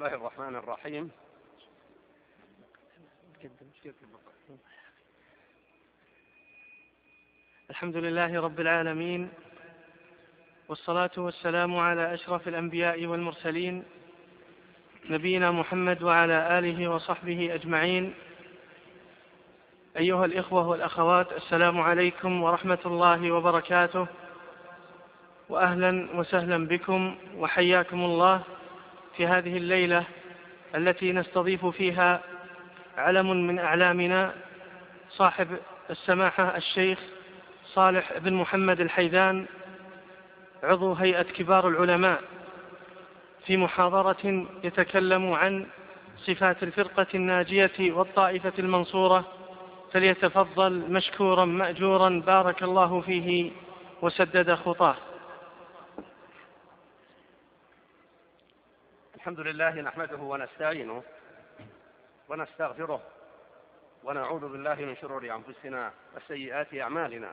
الله الرحمن الرحيم. الحمد لله رب العالمين والصلاة والسلام على أشرف الأنبياء والمرسلين نبينا محمد وعلى آله وصحبه أجمعين. أيها الإخوة والأخوات السلام عليكم ورحمة الله وبركاته. وأهلا وسهلا بكم وحياكم الله. في هذه الليلة التي نستضيف فيها علم من أعلامنا صاحب السماحة الشيخ صالح بن محمد الحيدان عضو هيئة كبار العلماء في محاضرة يتكلم عن صفات الفرقة الناجية والطائفة المنصورة فليتفضل مشكورا مأجورا بارك الله فيه وسدد خطاه. الحمد لله نحمده ونستعينه ونستغفره ونعوذ بالله من شرور أنفسنا وسيئات أعمالنا.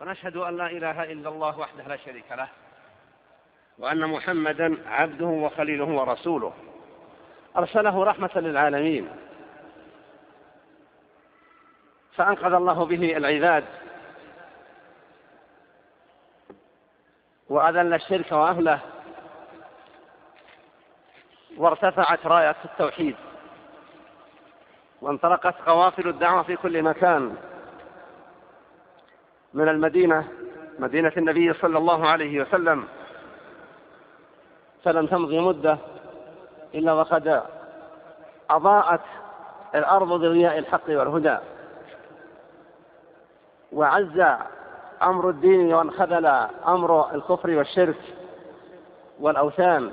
ونشهد أن لا إله إلا الله وحده لا شريك له وأن محمدا عبده وخليله ورسوله. أرسله رحمة للعالمين. فأنقذ الله به العباد. وأذل الشرك وأهله. وارتفعت راية التوحيد وانطلقت قوافل الدعوة في كل مكان من المدينة مدينة النبي صلى الله عليه وسلم. فلم تمضي مدة إلا وقد أضاءت الأرض بضياء الحق والهدى. وعز أمر الدين وانخذل أمر الكفر والشرك والأوثان.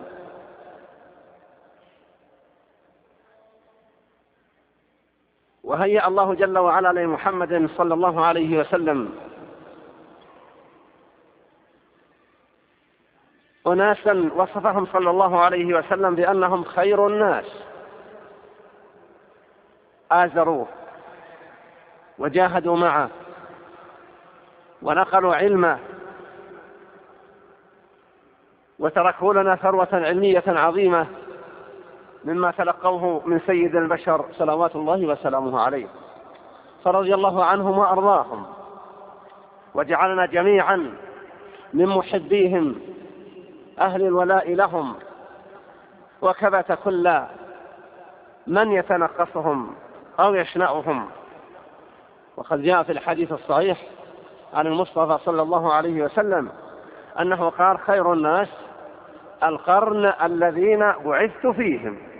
وهيأ الله جل وعلا لمحمد صلى الله عليه وسلم. أناسا وصفهم صلى الله عليه وسلم بأنهم خير الناس. آزروه وجاهدوا معه ونقلوا علمه وتركوا لنا ثروة علمية عظيمة. مما تلقوه من سيد البشر صلوات الله وسلامه عليه. فرضي الله عنهم وأرضاهم. وجعلنا جميعا من محبيهم أهل الولاء لهم. وكبت كل من يتنقصهم أو يشنأهم. وقد جاء في الحديث الصحيح عن المصطفى صلى الله عليه وسلم أنه قال خير الناس القرن الذين بعثت فيهم.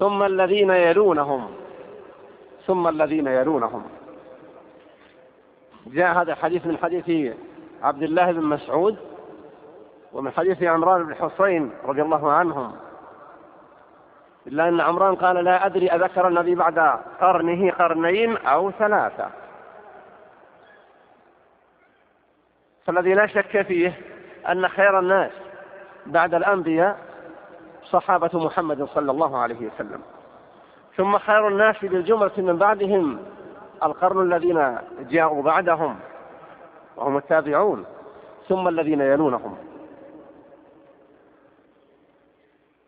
ثم الذين يلونهم. ثم الذين يلونهم. جاء هذا الحديث من حديث عبد الله بن مسعود ومن حديث عمران بن حسين رضي الله عنهم. إلا أن عمران قال لا أدري أذكر النبي بعد قرنه قرنين أو ثلاثة. فالذي لا شك فيه أن خير الناس بعد الأنبياء صحابة محمد صلى الله عليه وسلم. ثم خير الناس بالجملة من بعدهم القرن الذين جاءوا بعدهم وهم التابعون ثم الذين يلونهم.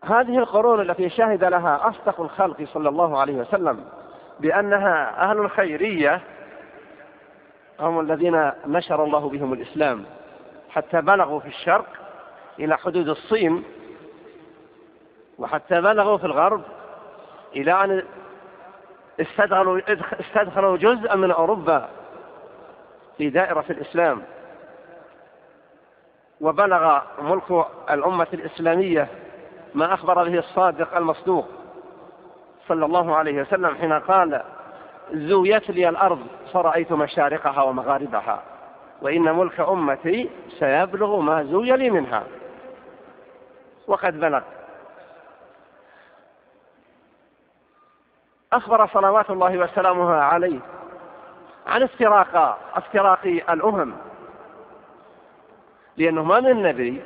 هذه القرون التي شهد لها أصدق الخلق صلى الله عليه وسلم بأنها أهل الخيرية هم الذين نشر الله بهم الإسلام. حتى بلغوا في الشرق إلى حدود الصين وحتى بلغوا في الغرب إلى أن استدخلوا, استدخلوا جزءا من أوروبا في دائرة الإسلام. وبلغ ملك الأمة الإسلامية ما أخبر به الصادق المصدوق صلى الله عليه وسلم حين قال زويت لي الأرض فرأيت مشارقها ومغاربها وإن ملك أمتي سيبلغ ما زوي لي منها. وقد بلغ. أخبر صلوات الله وسلامه عليه. عن افتراق افتراق الأمم. لأنه ما من نبي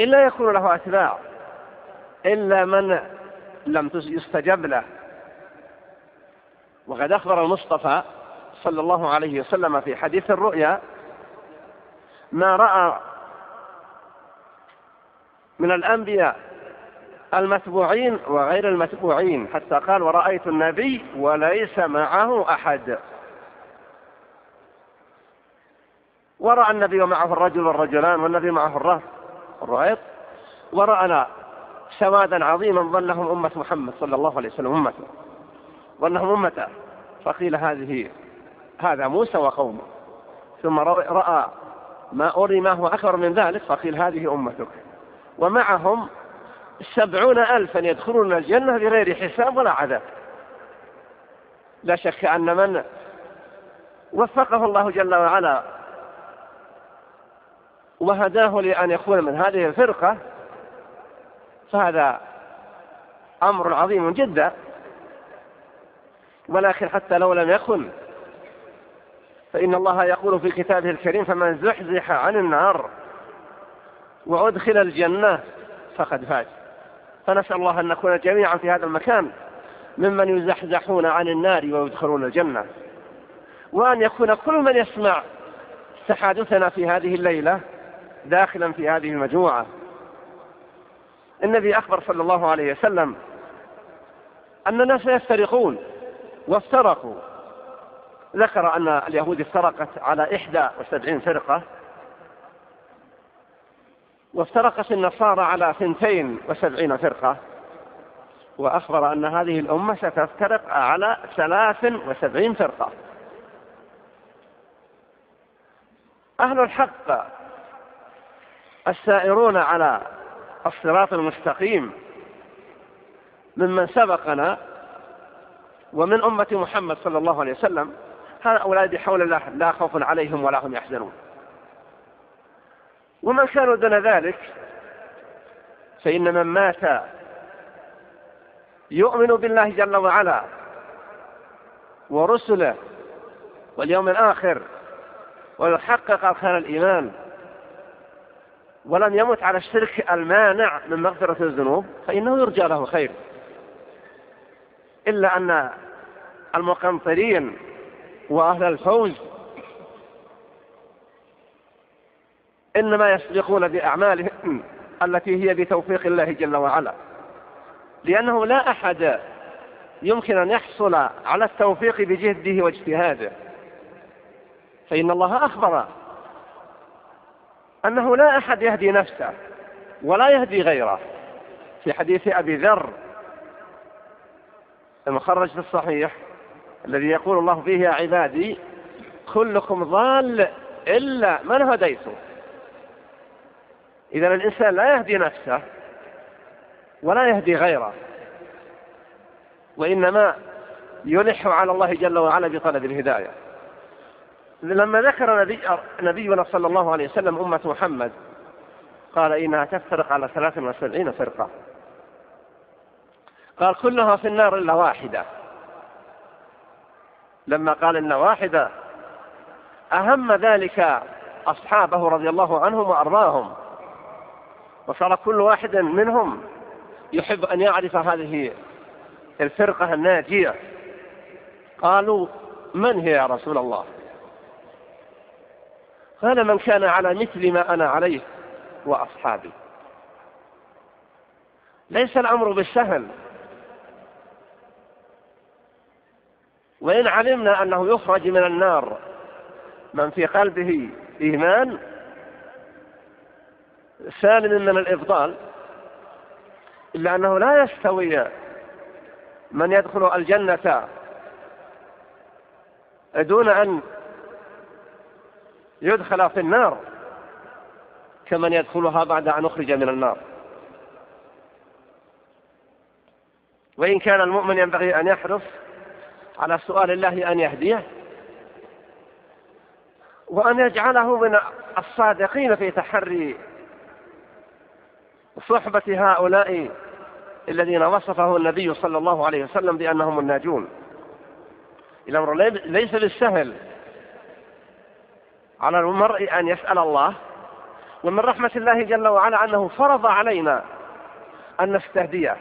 إلا يكون له أتباع إلا من لم يستجب له. وقد أخبر المصطفى صلى الله عليه وسلم في حديث الرؤيا ما رأى من الأنبياء المتبوعين وغير المتبوعين. حتى قال ورأيت النبي وليس معه أحد. ورأى النبي ومعه الرجل والرجلان والنبي معه الرهط الرهيط ورأنا سوادا عظيما ظنهم أمة محمد صلى الله عليه وسلم أمته ظنهم أمته فقيل هذه هذا موسى وقومه. ثم رأى ما أري ما هو أكبر من ذلك فقيل هذه أمتك. ومعهم سبعون ألفا يدخلون الجنة بغير حساب ولا عذاب. لا شك أن من وفقه الله جل وعلا وهداه لأن يكون من هذه الفرقة فهذا أمر عظيم جدا. ولكن حتى لو لم يكن فإن الله يقول في كتابه الكريم فمن زحزح عن النار وأدخل الجنة فقد فاز. فنسأل الله أن نكون جميعا في هذا المكان ممن يزحزحون عن النار ويدخلون الجنة. وأن يكون كل من يسمع تحادثنا في هذه الليلة داخلا في هذه المجموعة. النبي أخبر صلى الله عليه وسلم أن الناس يفترقون وافترقوا. ذكر أن اليهود افترقت على إحدى وسبعين فرقة. وافترقت النصارى على ثنتين وسبعين فرقة وأخبر أن هذه الأمة ستفترق على ثلاث وسبعين فرقة. أهل الحق السائرون على الصراط المستقيم ممن سبقنا ومن أمة محمد صلى الله عليه وسلم هؤلاء بحول الله لا خوف عليهم ولا هم يحزنون. ومن كانوا دون ذلك فإن من مات يؤمن بالله جل وعلا ورسله واليوم الآخر ويحقق أركان الإيمان ولم يمت على الشرك المانع من مغفرة الذنوب فإنه يرجى له خير. إلا أن المقنطرين وأهل الفوز إنما يسبقون بأعمالهم التي هي بتوفيق الله جل وعلا. لأنه لا أحد يمكن أن يحصل على التوفيق بجهده واجتهاده. فإن الله أخبر أنه لا أحد يهدي نفسه ولا يهدي غيره. في حديث أبي ذر المخرج في الصحيح الذي يقول الله فيه يا عبادي كلكم ضال إلا من هديته. إذا الإنسان لا يهدي نفسه ولا يهدي غيره وإنما يلح على الله جل وعلا بطلب الهداية. لما ذكر نبي نبينا صلى الله عليه وسلم أمة محمد قال إنها تفترق على 73 فرقة. قال كلها في النار إلا واحدة. لما قال إن واحدة أهم ذلك أصحابه رضي الله عنهم وأرضاهم. وصار كل واحد منهم يحب أن يعرف هذه الفرقة الناجية. قالوا من هي يا رسول الله؟ قال من كان على مثل ما أنا عليه وأصحابي. ليس الأمر بالسهل. وإن علمنا أنه يخرج من النار من في قلبه إيمان سالم من الإبطال إلا أنه لا يستوي من يدخل الجنة دون أن يدخل في النار كمن يدخلها بعد أن أخرج من النار. وإن كان المؤمن ينبغي أن يحرص على سؤال الله أن يهديه وأن يجعله من الصادقين في تحري صحبة هؤلاء الذين وصفه النبي صلى الله عليه وسلم بأنهم الناجون. الأمر ليس بالسهل على المرء أن يسأل الله ومن رحمة الله جل وعلا أنه فرض علينا أن نستهديه.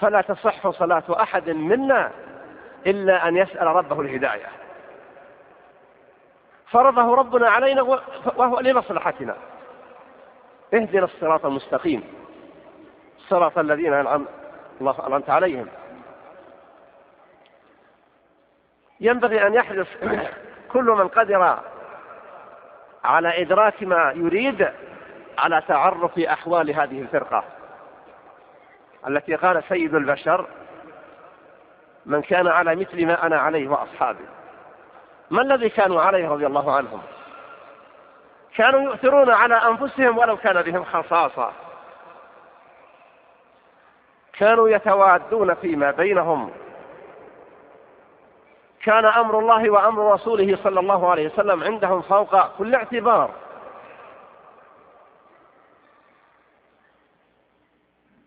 فلا تصح صلاة أحد منا إلا أن يسأل ربه الهداية. فرضه ربنا علينا وهو لمصلحتنا. اهدنا الصراط المستقيم. صراط الذين أنعم الله أنعمت عليهم. ينبغي أن يحرص كل من قدر على إدراك ما يريد على تعرف أحوال هذه الفرقة. التي قال سيد البشر من كان على مثل ما أنا عليه وأصحابي. ما الذي كانوا عليه رضي الله عنهم؟ كانوا يؤثرون على أنفسهم ولو كان بهم خصاصة. كانوا يتوادون فيما بينهم. كان أمر الله وأمر رسوله صلى الله عليه وسلم عندهم فوق كل اعتبار.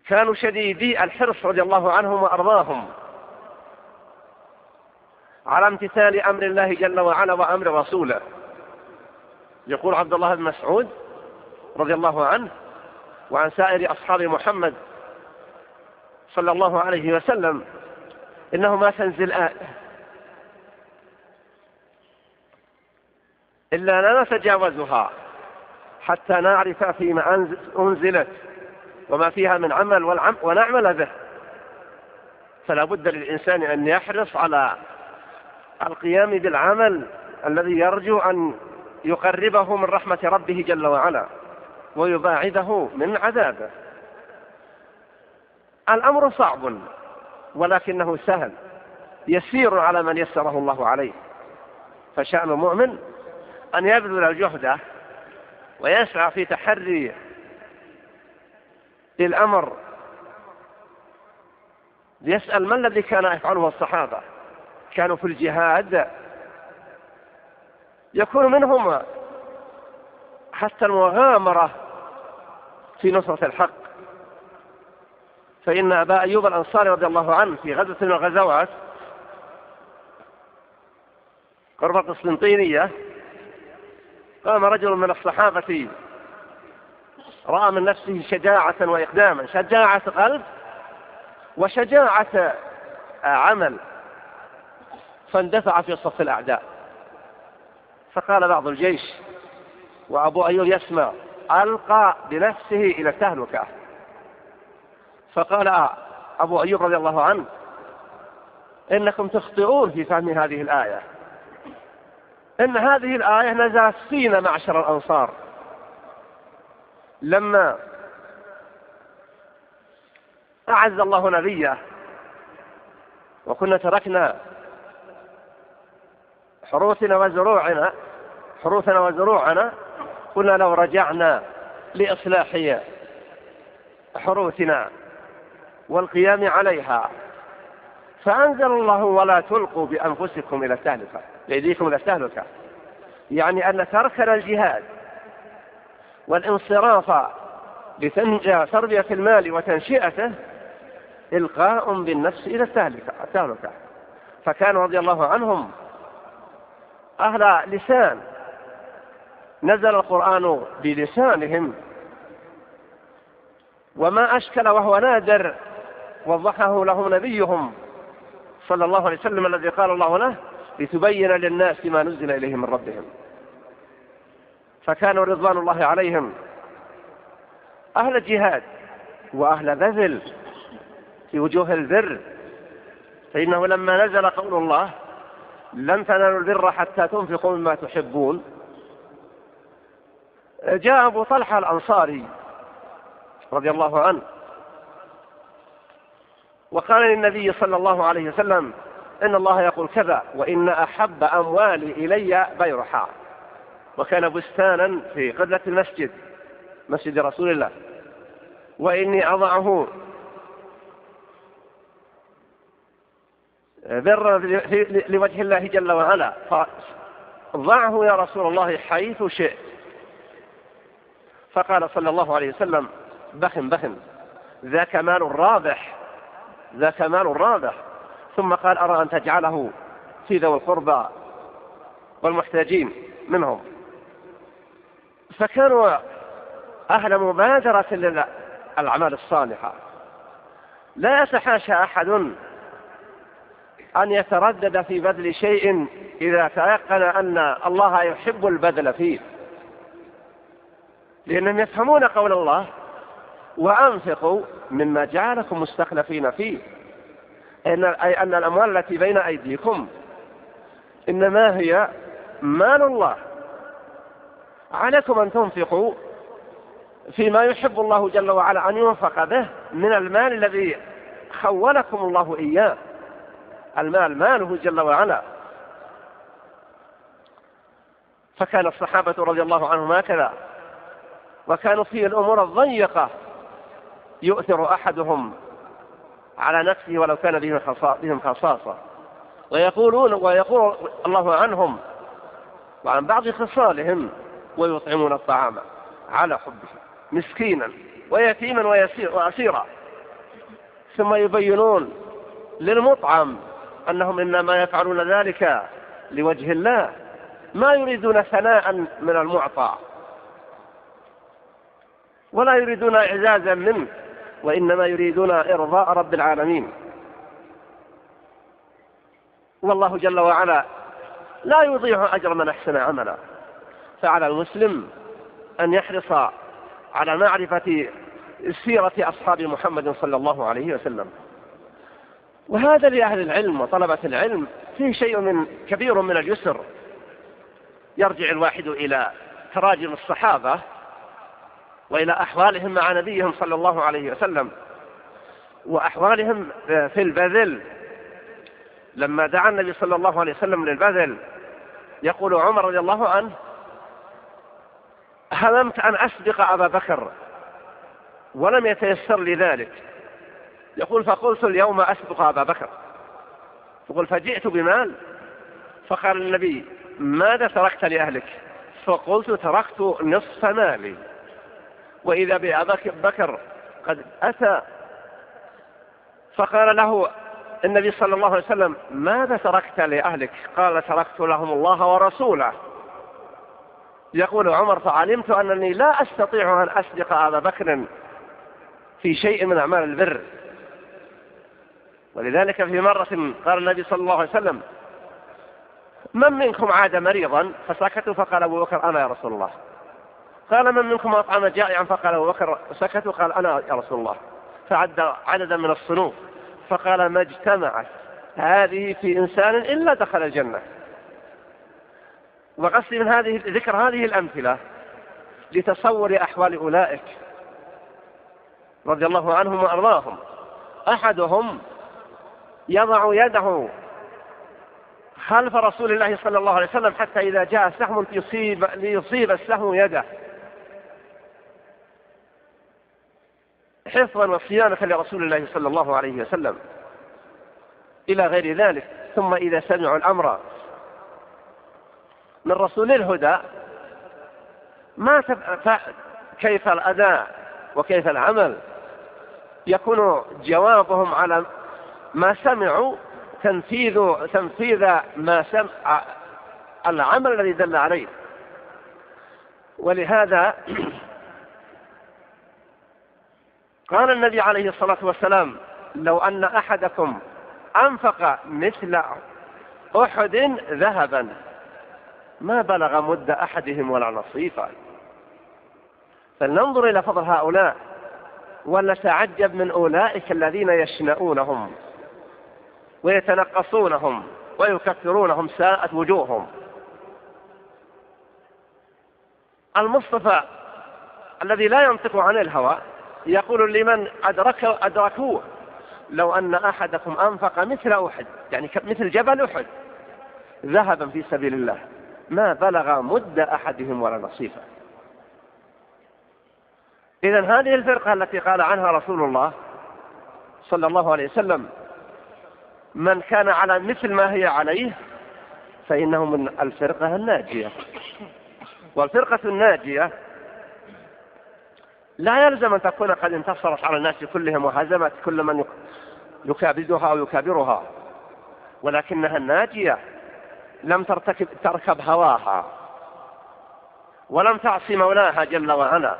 كانوا شديدي الحرص رضي الله عنهم وأرضاهم. على امتثال أمر الله جل وعلا وأمر رسوله. يقول عبد الله بن مسعود رضي الله عنه وعن سائر أصحاب محمد صلى الله عليه وسلم إنه ما تنزل آية إلا لا نتجاوزها حتى نعرف فيما أنزلت وما فيها من عمل والعم ونعمل به. فلا بد للإنسان أن يحرص على القيام بالعمل الذي يرجو أن يقربه من رحمة ربه جل وعلا ويباعده من عذابه. الأمر صعب ولكنه سهل يسير على من يسره الله عليه. فشأن المؤمن أن يبذل الجهد ويسعى في تحري للأمر يسأل ما الذي كان يفعله الصحابة؟ كانوا في الجهاد يكون منهم حتى المغامرة في نصرة الحق. فإن أبا أيوب الأنصاري رضي الله عنه في غزوة من الغزوات قرب قسطنطينية قام رجل من الصحابة رأى من نفسه شجاعة وإقداما شجاعة قلب وشجاعة عمل فاندفع في صف الأعداء. فقال بعض الجيش وأبو أيوب يسمع ألقى بنفسه إلى التهلكة فقال أبو أيوب رضي الله عنه إنكم تخطئون في فهم هذه الآية. إن هذه الآية نزلت فينا معشر الأنصار. لما أعز الله نبيه وكنا تركنا حروثنا وزروعنا حروثنا وزروعنا قلنا لو رجعنا لإصلاح حروثنا والقيام عليها. فأنزل الله ولا تلقوا بأنفسكم إلى التهلكة بأيديكم إلى التهلكة. يعني أن تركنا الجهاد والانصراف لتربية المال وتنشئته إلقاء بالنفس إلى التهلكة التهلكة. فكان رضي الله عنهم أهل لسان. نزل القرآن بلسانهم. وما أشكل وهو نادر وضحه له نبيهم صلى الله عليه وسلم الذي قال الله له لتبين للناس ما نزل إليهم من ربهم. فكانوا رضوان الله عليهم. أهل جهاد وأهل بذل في وجوه البر. فإنه لما نزل قول الله لن تنالوا البر حتى تنفقوا مما تحبون. جاء أبو طلحة الأنصاري رضي الله عنه وقال للنبي صلى الله عليه وسلم إن الله يقول كذا وإن أحب أموالي إلي بيرحاء وكان بستانا في قبلة المسجد مسجد رسول الله. وإني أضعه برا لوجه الله جل وعلا. فضعه يا رسول الله حيث شئت. فقال صلى الله عليه وسلم بخن بخن ذا كمال رابح. ذا كمال رابح. ثم قال أرى أن تجعله في ذوي القربى والمحتاجين منهم. فكانوا أهل مبادرة للأعمال الصالحة. لا يتحاشى أحد أن يتردد في بذل شيء إذا تيقن أن الله يحب البذل فيه. لأنهم يفهمون قول الله وأنفقوا مما جعلكم مستخلفين فيه. أي أن الأموال التي بين أيديكم إنما هي مال الله. عليكم أن تنفقوا فيما يحب الله جل وعلا أن ينفق به من المال الذي خولكم الله إياه. المال ماله جل وعلا. فكان الصحابة رضي الله عنهم هكذا. وكانوا في الأمور الضيقة. يؤثر أحدهم على نفسه ولو كان بهم خصاصة. ويقولون ويقول الله عنهم وعن بعض خصالهم ويطعمون الطعام على حبه مسكينا ويتيما وأسيرا. ثم يبينون للمطعم أنهم إنما يفعلون ذلك لوجه الله. ما يريدون ثناء من المعطى. ولا يريدون إعزازا منه وإنما يريدون إرضاء رب العالمين. والله جل وعلا لا يضيع أجر من أحسن عملا. فعلى المسلم أن يحرص على معرفة سيرة أصحاب محمد صلى الله عليه وسلم. وهذا لأهل العلم وطلبة العلم فيه شيء من كبير من اليسر. يرجع الواحد إلى تراجم الصحابة وإلى أحوالهم مع نبيهم صلى الله عليه وسلم. وأحوالهم في البذل. لما دعا النبي صلى الله عليه وسلم للبذل يقول عمر رضي الله عنه هممت أن أسبق أبا بكر ولم يتيسر لي ذلك. يقول فقلت اليوم أسبق أبا بكر. يقول فجئت بمال. فقال النبي ماذا تركت لأهلك؟ فقلت تركت نصف مالي. وإذا بأبا بكر قد أتى. فقال له النبي صلى الله عليه وسلم ماذا تركت لأهلك؟ قال تركت لهم الله ورسوله. يقول عمر فعلمت أنني لا أستطيع أن أسبق أبا بكر في شيء من أعمال البر. ولذلك في مرة قال النبي صلى الله عليه وسلم من منكم عاد مريضا فسكتوا فقال أبو بكر أنا يا رسول الله. قال من منكم أطعم جائعا فقال أبو بكر سكتوا قال أنا يا رسول الله. فعد عددا من الصنوف فقال ما اجتمعت هذه في إنسان إلا دخل الجنة. وقصدي من هذه ذكر هذه الأمثلة لتصور أحوال أولئك رضي الله عنهم وأرضاهم. أحدهم يضع يده خلف رسول الله صلى الله عليه وسلم حتى إذا جاء سهم ليصيب, ليصيب السهم يده. حفظا وصيانة لرسول الله صلى الله عليه وسلم. إلى غير ذلك. ثم إذا سمعوا الأمر من رسول الهدى ما. كيف الأداء وكيف العمل؟ يكون جوابهم على ما سمعوا تنفيذ تنفيذ ما سمع العمل الذي دل عليه. ولهذا قال النبي عليه الصلاة والسلام لو أن أحدكم أنفق مثل أحد ذهبا ما بلغ مد أحدهم ولا نصيفا فلننظر إلى فضل هؤلاء ونتعجب من أولئك الذين يشنؤونهم. ويتنقصونهم ويكفرونهم ساءت وجوههم. المصطفى الذي لا ينطق عن الهوى يقول لمن أدرك أدركوه لو أن أحدكم أنفق مثل أحد يعني مثل جبل أحد ذهبا في سبيل الله ما بلغ مد أحدهم ولا نصيفه. إذا هذه الفرقة التي قال عنها رسول الله صلى الله عليه وسلم من كان على مثل ما هي عليه فإنه من الفرقة الناجية. والفرقة الناجية لا يلزم أن تكون قد انتصرت على الناس كلهم وهزمت كل من يكابدها أو يكابرها ولكنها الناجية لم ترتكب تركب هواها ولم تعصي مولاها جل وعلا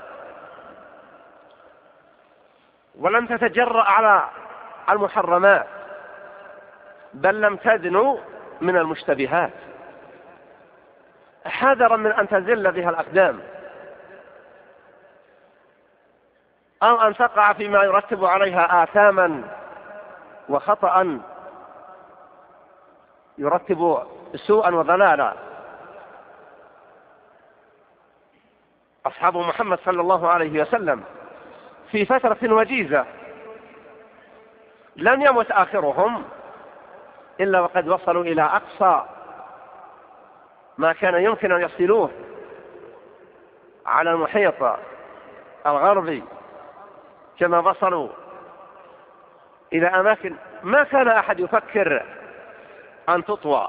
ولم تتجرأ على المحرمات. بل لم تدنو من المشتبهات. حذرا من أن تزل بها الأقدام. أو أن تقع فيما يرتب عليها آثاما وخطأ يرتب سوءا وضلالا. أصحاب محمد صلى الله عليه وسلم في فترة وجيزة لم يمت آخرهم. إلا وقد وصلوا إلى أقصى ما كان يمكن أن يصلوه على المحيط الغربي كما وصلوا إلى أماكن ما كان أحد يفكر أن تطوى.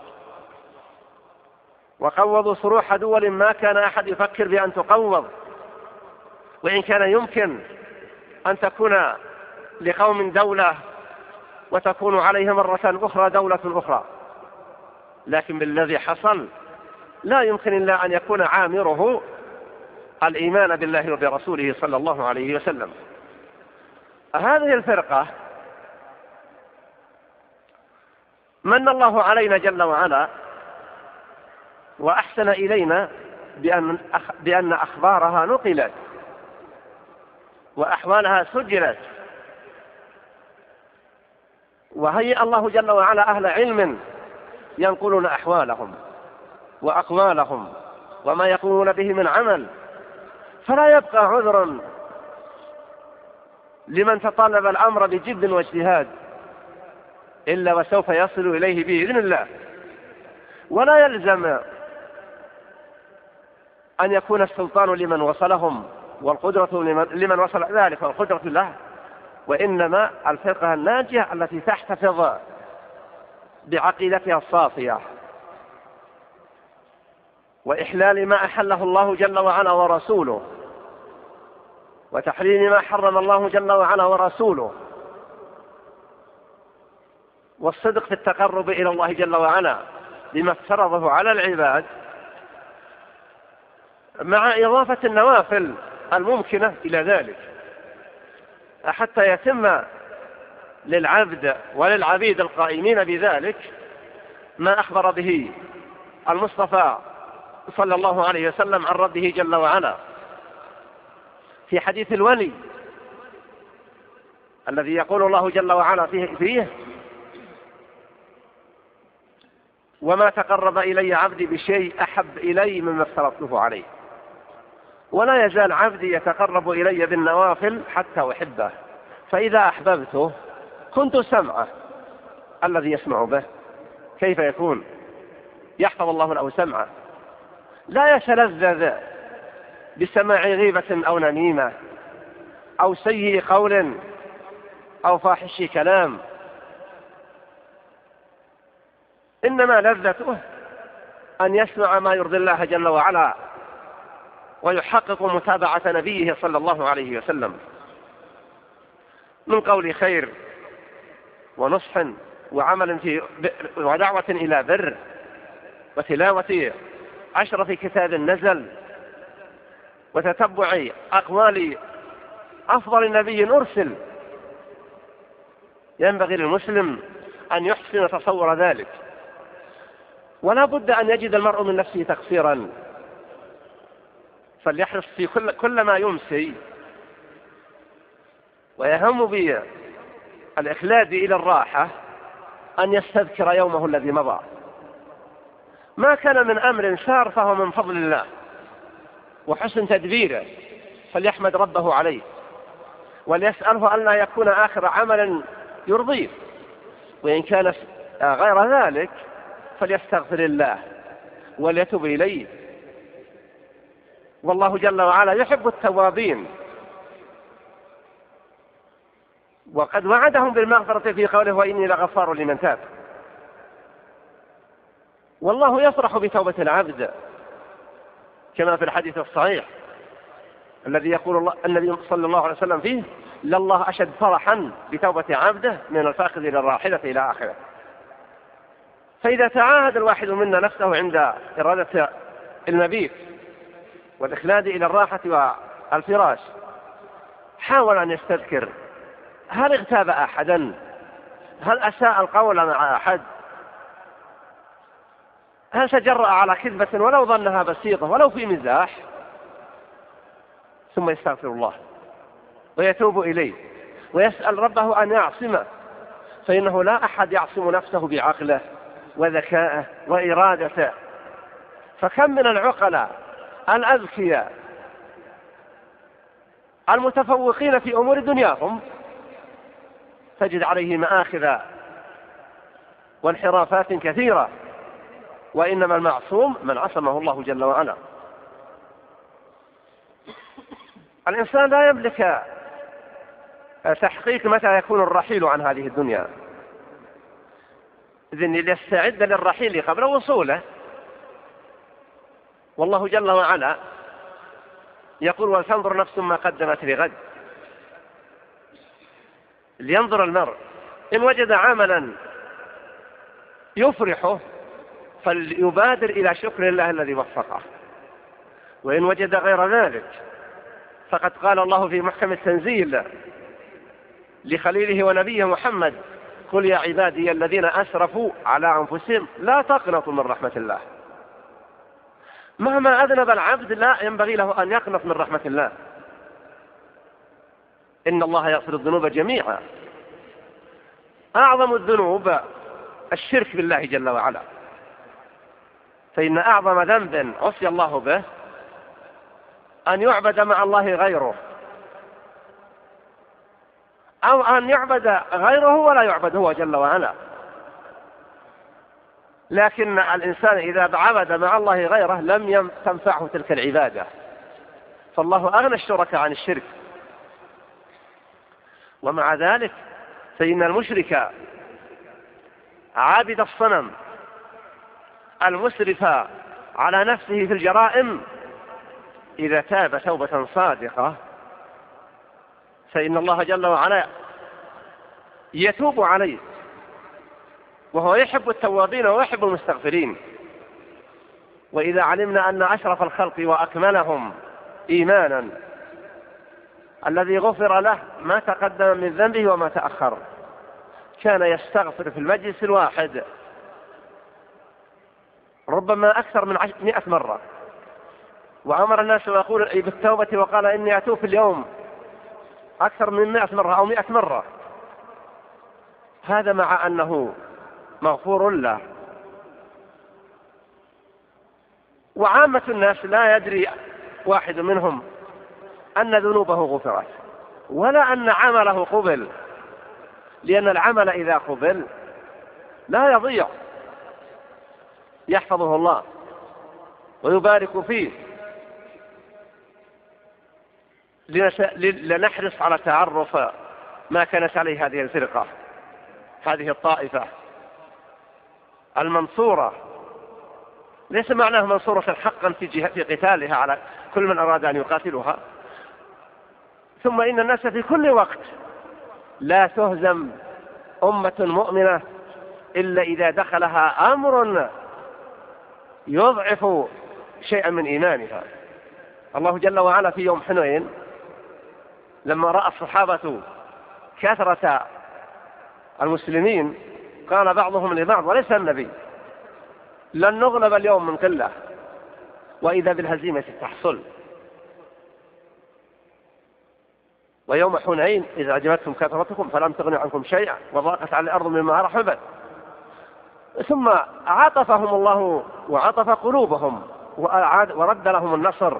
وقوضوا صروح دول ما كان أحد يفكر بأن تقوض. وإن كان يمكن أن تكون لقوم دولة وتكون عليها مرة أخرى دولة أخرى. لكن بالذي حصل لا يمكن إلا أن يكون عامره الإيمان بالله وبرسوله صلى الله عليه وسلم. هذه الفرقة من الله علينا جل وعلا وأحسن إلينا بأن, بأن أخبارها نقلت وأحوالها سجلت. وهيئ الله جل وعلا أهل علم ينقلون أحوالهم وأقوالهم وما يقومون به من عمل. فلا يبقى عذر لمن تطلب الأمر بجد واجتهاد إلا وسوف يصل إليه بإذن الله. ولا يلزم أن يكون السلطان لمن وصلهم والقدرة لمن وصل ذلك والقدرة له. وإنما الفرقة الناجية التي تحتفظ بعقيدتها الصافية. وإحلال ما أحله الله جل وعلا ورسوله وتحريم ما حرم الله جل وعلا ورسوله والصدق في التقرب إلى الله جل وعلا بما افترضه على العباد مع إضافة النوافل الممكنة إلى ذلك. حتى يتم للعبد وللعبيد القائمين بذلك ما أخبر به المصطفى صلى الله عليه وسلم عن ربه جل وعلا. في حديث الولي الذي يقول الله جل وعلا فيه, فيه وما تقرب إلي عبدي بشيء أحب إلي مما افترضته عليه. ولا يزال عبدي يتقرب إلي بالنوافل حتى أحبه. فإذا أحببته كنت سمعه الذي يسمع به. كيف يكون؟ يحفظ الله له سمعه. لا يتلذذ بسماع غيبة أو نميمة أو سيء قول أو فاحش كلام. إنما لذته أن يسمع ما يرضي الله جل وعلا. ويحقق متابعة نبيه صلى الله عليه وسلم. من قول خير ونصح وعمل في ودعوة إلى بر وتلاوة أشرف كتاب نزل وتتبع أقوال أفضل نبي أرسل. ينبغي للمسلم أن يحسن تصور ذلك. ولا بد أن يجد المرء من نفسه تقصيرا. فليحرص في كل, كل ما يمسي. ويهم بالإخلاد إلى الراحة أن يستذكر يومه الذي مضى. ما كان من أمر سار فهو من فضل الله وحسن تدبيره فليحمد ربه عليه. وليسأله أن لا يكون آخر عمل يرضيه. وإن كان غير ذلك فليستغفر الله وليتب إليه. والله جل وعلا يحب التوابين وقد وعدهم بالمغفرة في قوله وإني لغفار لمن تاب. والله يفرح بتوبة العبد كما في الحديث الصحيح الذي يقول الله النبي صلى الله عليه وسلم فيه لله أشد فرحا بتوبة عبده من الفاقد إلى الراحلة إلى آخره. فإذا تعاهد الواحد منا نفسه عند إرادة المبيت والإخلاد إلى الراحة والفراش. حاول أن يستذكر هل اغتاب أحدا؟ هل أساء القول مع أحد؟ هل تجرأ على كذبة ولو ظنها بسيطة ولو في مزاح؟ ثم يستغفر الله ويتوب إليه ويسأل ربه أن يعصمه فإنه لا أحد يعصم نفسه بعقله وذكائه وإرادته. فكم من العقلاء الأذكياء المتفوقين في أمور دنياهم تجد عليه مآخذ وانحرافات كثيرة وإنما المعصوم من عصمه الله جل وعلا. الإنسان لا يملك تحقيق متى يكون الرحيل عن هذه الدنيا. إذن ليستعد للرحيل قبل وصوله. والله جل وعلا يقول ولتنظر نفس ما قدمت لغد. لينظر المرء. إن وجد عملا يفرحه فليبادر إلى شكر الله الذي وفقه. وإن وجد غير ذلك فقد قال الله في محكم التنزيل لخليله ونبيه محمد قل يا عبادي الذين أسرفوا على أنفسهم لا تقنطوا من رحمة الله. مهما أذنب العبد لا ينبغي له أن يقنط من رحمة الله. إن الله يغفر الذنوب جميعا. أعظم الذنوب الشرك بالله جل وعلا. فإن أعظم ذنب عصي الله به أن يعبد مع الله غيره. أو أن يعبد غيره ولا يعبد هو جل وعلا. لكن الإنسان إذا عبد مع الله غيره لم تنفعه تلك العبادة. فالله أغنى الشركاء عن الشرك. ومع ذلك فإن المشرك عابد الصنم المسرف على نفسه في الجرائم إذا تاب توبة صادقة فإن الله جل وعلا يتوب عليه. وهو يحب التوابين ويحب المستغفرين. وإذا علمنا أن أشرف الخلق وأكملهم إيمانا الذي غفر له ما تقدم من ذنبه وما تأخر. كان يستغفر في المجلس الواحد. ربما أكثر من مئة مرة. وأمر الناس ويقول بالتوبة وقال إني أتوب في اليوم أكثر من مئة مرة أو مئة مرة. هذا مع أنه مغفور له. وعامة الناس لا يدري واحد منهم أن ذنوبه غفرت ولا أن عمله قبل لأن العمل إذا قبل لا يضيع. يحفظه الله ويبارك فيه. لنحرص على تعرف ما كانت عليه هذه الفرقة هذه الطائفة. المنصورة. ليس معناه منصورة حقا في, جهة في قتالها على كل من أراد أن يقاتلها. ثم إن الناس في كل وقت لا تهزم أمة مؤمنة إلا إذا دخلها أمر يضعف شيئا من إيمانها. الله جل وعلا في يوم حنين لما رأى الصحابة كثرة المسلمين قال بعضهم لبعض وليس النبي. لن نغلب اليوم من قلة. وإذا بالهزيمة تحصل. ويوم حنين إذا أعجبتكم كثرتكم فلم تغن عنكم شيئا وضاقت على الأرض مما رحبت. ثم عطفهم الله وعطف قلوبهم ورد لهم النصر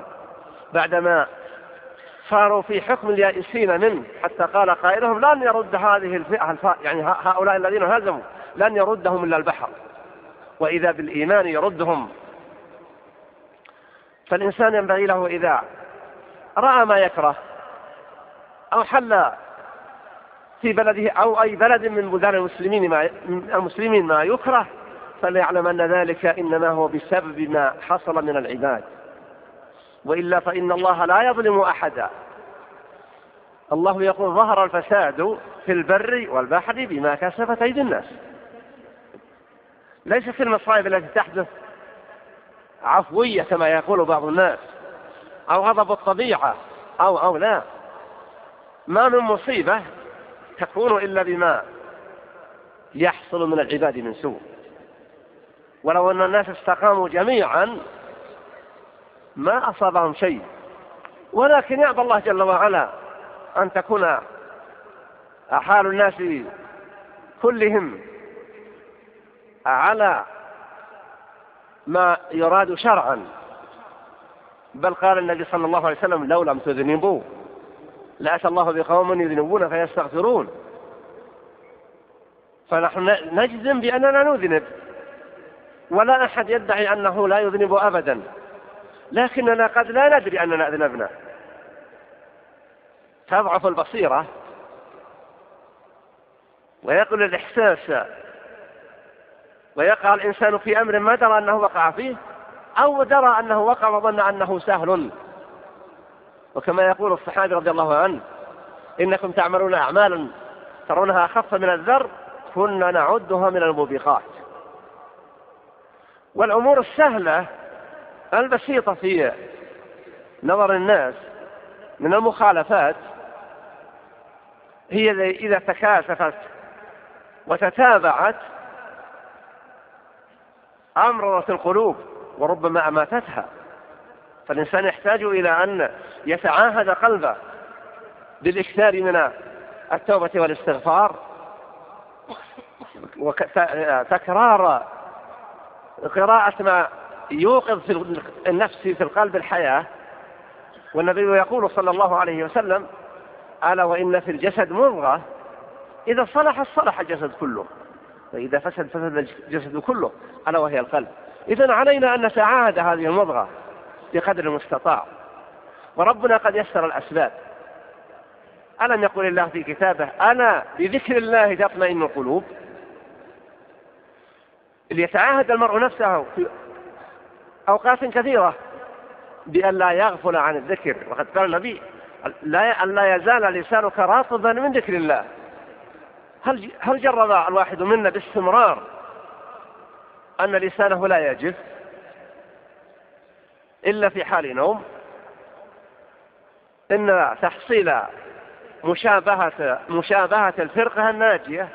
بعدما صاروا في حكم اليائسين منه حتى قال قائلهم لن يرد هذه الفئة يعني هؤلاء الذين هزموا. لن يردهم إلا البحر. وإذا بالإيمان يردهم. فالإنسان ينبغي له إذا رأى ما يكره أو حل في بلده أو أي بلد من بلدان المسلمين ما المسلمين ما يكره فليعلم أن ذلك إنما هو بسبب ما حصل من العباد. وإلا فإن الله لا يظلم أحدا. الله يقول ظهر الفساد في البر والبحر بما كسبت أيدي الناس. ليست المصائب التي تحدث. عفوية كما يقول بعض الناس. أو غضب الطبيعة. أو أو لا. ما من مصيبة تكون إلا بما يحصل من العباد من سوء. ولو أن الناس استقاموا جميعا ما أصابهم شيء. ولكن يعطى الله جل وعلا أن تكون حال الناس كلهم على ما يراد شرعا. بل قال النبي صلى الله عليه وسلم لو لم تذنبوا لأتى الله بقوم يذنبون فيستغفرون. فنحن نجزم بأننا نذنب. ولا أحد يدعي أنه لا يذنب أبدا. لكننا قد لا ندري أننا أذنبنا. تضعف البصيرة. ويقل الإحساس ويقع الإنسان في أمر ما درى أنه وقع فيه أو درى أنه وقع وظن أنه سهل. وكما يقول الصحابي رضي الله عنه إنكم تعملون أعمالا ترونها أخف من الذر كنا نعدها من الموبقات. والأمور السهلة البسيطة في نظر الناس من المخالفات هي إذا تكاثفت وتتابعت أمرضت القلوب وربما أماتتها. فالإنسان يحتاج إلى أن يتعاهد قلبه بالإكثار من التوبة والاستغفار وتكرار قراءة ما يوقظ في النفس في القلب الحياة. والنبي يقول صلى الله عليه وسلم ألا وإن في الجسد مضغة إذا صلح صلح الجسد كله. فإذا فسد فسد الجسد كله ألا وهي القلب. إذا علينا أن نتعاهد هذه المضغة بقدر المستطاع. وربنا قد يسر الأسباب. ألم يقول الله في كتابه أنا بذكر الله تطمئن القلوب؟ ليتعاهد المرء نفسه في أوقات كثيرة بأن لا يغفل عن الذكر. وقد قال النبي لا يزال لسانك راطبا من ذكر الله. هل هل جرب الواحد منا باستمرار أن لسانه لا يجف إلا في حال نوم؟ إن تحصيل مشابهة مشابهة الفرقة الناجية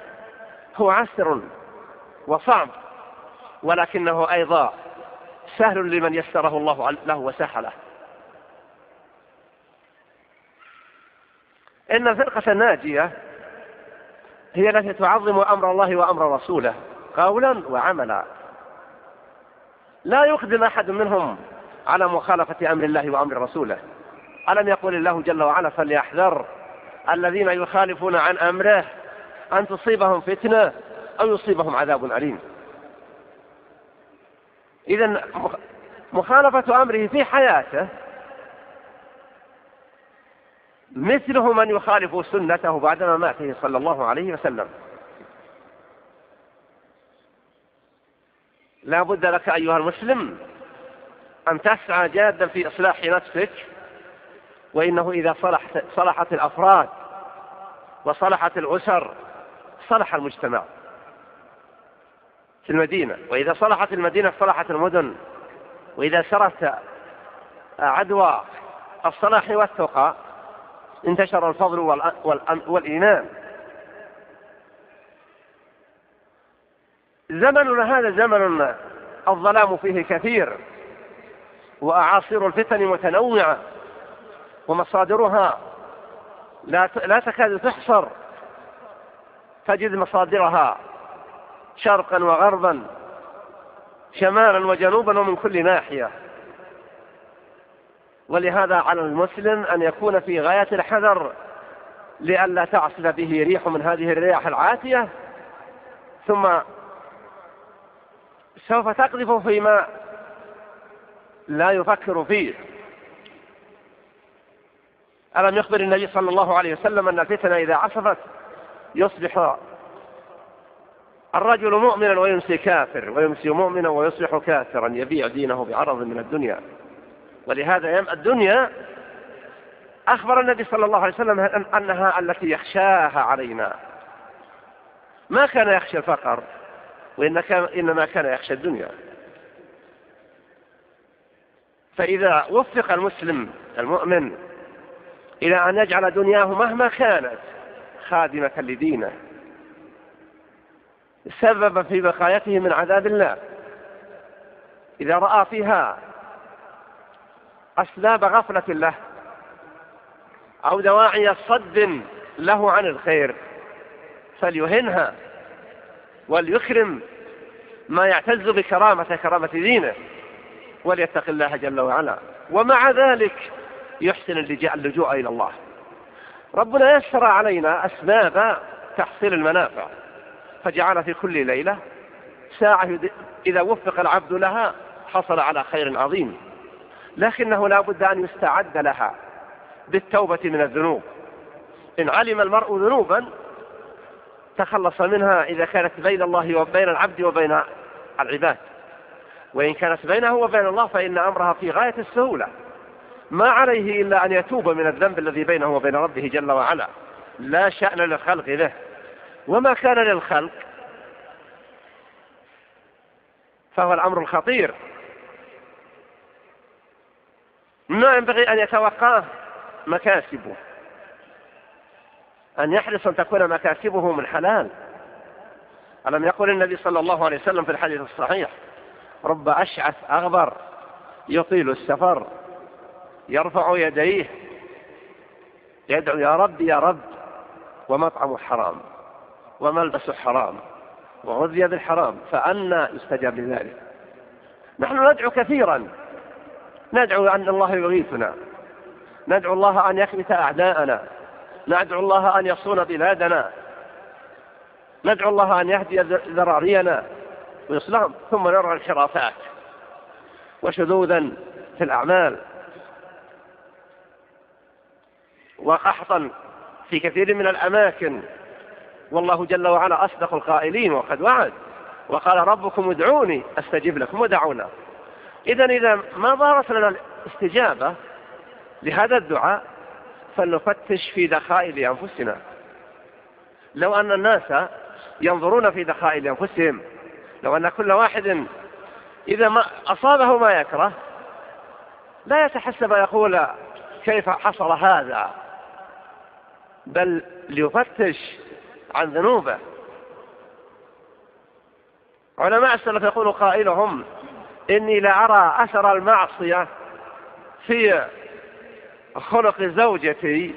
هو عسر وصعب ولكنه أيضا سهل لمن يسره الله له وسهله إن الفرقة الناجية هي التي تعظم أمر الله وأمر رسوله قولا وعملا. لا يقدم أحد منهم على مخالفة أمر الله وأمر رسوله. ألم يقول الله جل وعلا فليحذر الذين يخالفون عن أمره أن تصيبهم فتنة أو يصيبهم عذاب أليم. إذا مخالفة أمره في حياته مثله من يخالف سنته بعد مماته صلى الله عليه وسلم. لا بد لك أيها المسلم أن تسعى جادا في إصلاح نفسك وإنه إذا صلحت, صلحت الأفراد وصلحت الأسر صلح المجتمع في المدينة. وإذا صلحت المدينة صلحت المدن. وإذا سرت عدوى الصلاح والتقى انتشر الفضل والإيمان. زمننا هذا زمن الظلام فيه كثير وأعاصير الفتن متنوعة ومصادرها لا لا تكاد تحصر. تجد مصادرها شرقا وغربا شمالا وجنوبا ومن كل ناحية. ولهذا على المسلم أن يكون في غاية الحذر لئلا تعصف به ريح من هذه الرياح العاتية ثم سوف تقذف فيما لا يفكر فيه. ألم يخبر النبي صلى الله عليه وسلم أن الفتنة إذا عصفت يصبح الرجل مؤمنا ويمسي كافر ويمسي مؤمنا ويصبح كافرا يبيع دينه بعرض من الدنيا. ولهذا الدنيا أخبر النبي صلى الله عليه وسلم أنها التي يخشاها علينا. ما كان يخشى الفقر وإنما كان يخشى الدنيا. فإذا وفق المسلم المؤمن إلى أن يجعل دنياه مهما كانت خادمة لدينه سبب في بقايته من عذاب الله. إذا رأى فيها أسباب غفلة له أو دواعي صد له عن الخير فليهنها وليكرم ما يعتز بكرامة كرامة دينه وليتق الله جل وعلا. ومع ذلك يحسن اللجوء إلى الله. ربنا يسر علينا أسباب تحصيل المنافع فجعل في كل ليلة ساعة إذا وفق العبد لها حصل على خير عظيم. لكنه لا بد أن يستعد لها بالتوبة من الذنوب. إن علم المرء ذنوبا تخلص منها إذا كانت بين الله وبين العبد وبين العباد. وإن كانت بينه وبين الله فإن أمرها في غاية السهولة. ما عليه إلا أن يتوب من الذنب الذي بينه وبين ربه جل وعلا. لا شأن للخلق به. وما كان للخلق فهو الأمر الخطير. ما ينبغي أن يتوقاه مكاسبه. أن يحرص أن تكون مكاسبه من حلال. ألم يقل النبي صلى الله عليه وسلم في الحديث الصحيح رب أشعث أغبر يطيل السفر يرفع يديه يدعو يا رب يا رب ومطعمه حرام وملبسه حرام وغذي بالحرام فأنا يستجاب لذلك. نحن ندعو كثيرا ندعو أن الله يغيثنا. ندعو الله أن يكبت أعداءنا. ندعو الله أن يصون بلادنا. ندعو الله أن يهدي ذرارينا ويصلحهم ثم نرى الحرافات وشذوذا في الأعمال. وقحطا في كثير من الأماكن. والله جل وعلا أصدق القائلين وقد وعد. وقال ربكم ادعوني أستجب لكم ودعونا. إذا إذا ما ظهرت لنا الاستجابة لهذا الدعاء فلنفتش في دخائل أنفسنا. لو أن الناس ينظرون في دخائل أنفسهم لو أن كل واحد إذا ما أصابه ما يكره لا يتحسب يقول كيف حصل هذا بل ليفتش عن ذنوبه. علماء السلف يقول قائلهم إني لأرى أثر المعصية في خلق زوجتي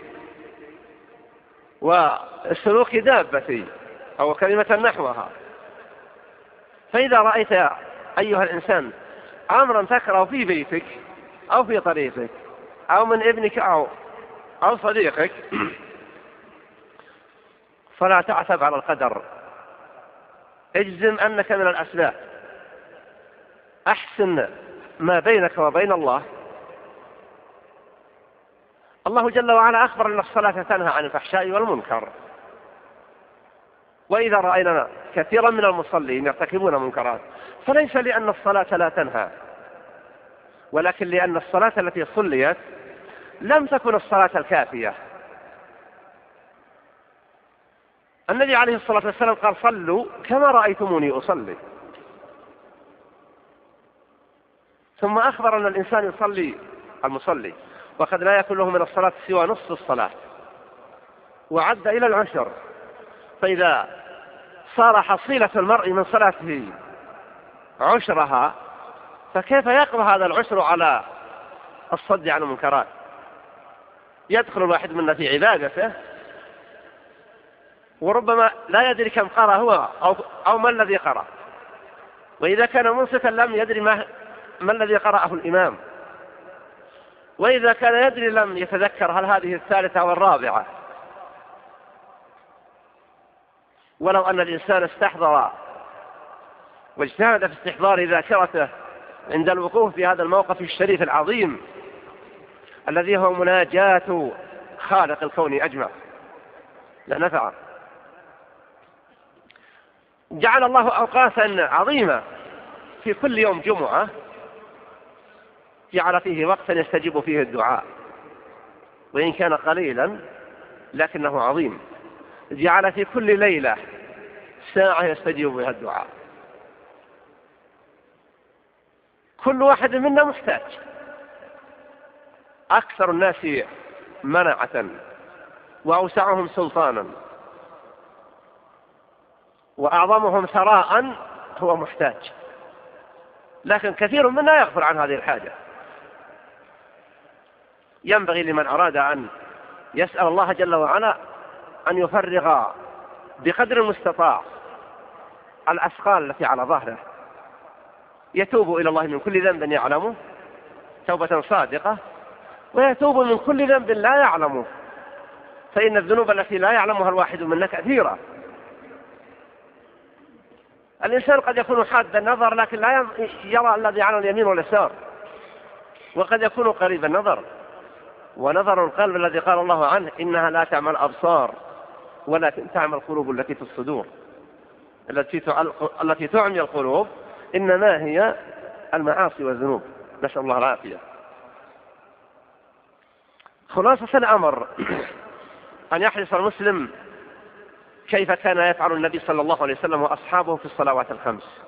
وسلوك دابتي أو كلمة نحوها. فإذا رأيت أيها الإنسان أمرا تكره في بيتك أو في طريقك أو من ابنك أو أو صديقك فلا تعثب على القدر. اجزم أنك من الأسباب. أحسن ما بينك وبين الله. الله جل وعلا أخبر أن الصلاة تنهى عن الفحشاء والمنكر. وإذا رأينا كثيرا من المصلين يرتكبون منكرات فليس لأن الصلاة لا تنهى ولكن لأن الصلاة التي صليت لم تكن الصلاة الكافية. النبي عليه الصلاة والسلام قال صلوا كما رأيتموني أصلي. ثم أخبر أن الإنسان يصلي المصلي وقد لا يكون له من الصلاة سوى نصف الصلاة. وعد إلى العشر. فإذا صار حصيلة المرء من صلاته عشرها فكيف يقضى هذا العشر على الصد عن المنكرات؟ يدخل الواحد منا في عبادته وربما لا يدري كم قرأ هو أو, أو ما الذي قرأ. وإذا كان منصفا لم يدري ما, ما الذي قرأه الإمام؟ وإذا كان يدري لم يتذكر هل هذه الثالثة أو الرابعة. ولو أن الإنسان استحضر واجتهد في استحضار ذاكرته عند الوقوف في هذا الموقف الشريف العظيم الذي هو مناجاة خالق الكون أجمع. لنفع جعل الله أوقاتا عظيمة في كل يوم جمعة. جعل فيه وقتا يستجيب فيه الدعاء. وإن كان قليلا لكنه عظيم. جعل في كل ليلة ساعة يستجيب بها الدعاء. كل واحد منا محتاج. أكثر الناس منعة وأوسعهم سلطانا. وأعظمهم ثراء هو محتاج. لكن كثير منا يغفل عن هذه الحاجة. ينبغي لمن أراد أن يسأل الله جل وعلا أن يفرغ بقدر المستطاع الأثقال التي على ظهره. يتوب إلى الله من كل ذنب يعلمه توبة صادقة ويتوب من كل ذنب لا يعلمه. فإن الذنوب التي لا يعلمها الواحد منا كثيرة. الإنسان قد يكون حاد النظر لكن لا يرى الذي على اليمين واليسار وقد يكون قريب النظر. ونظر القلب الذي قال الله عنه إنها لا تعمى الأبصار ولكن تعمى القلوب التي في الصدور. التي التي تعمي القلوب إنما هي المعاصي والذنوب. نسأل الله العافية. خلاصة الأمر أن يحرص المسلم كيف كان يفعل النبي صلى الله عليه وسلم وأصحابه في الصلوات الخمس.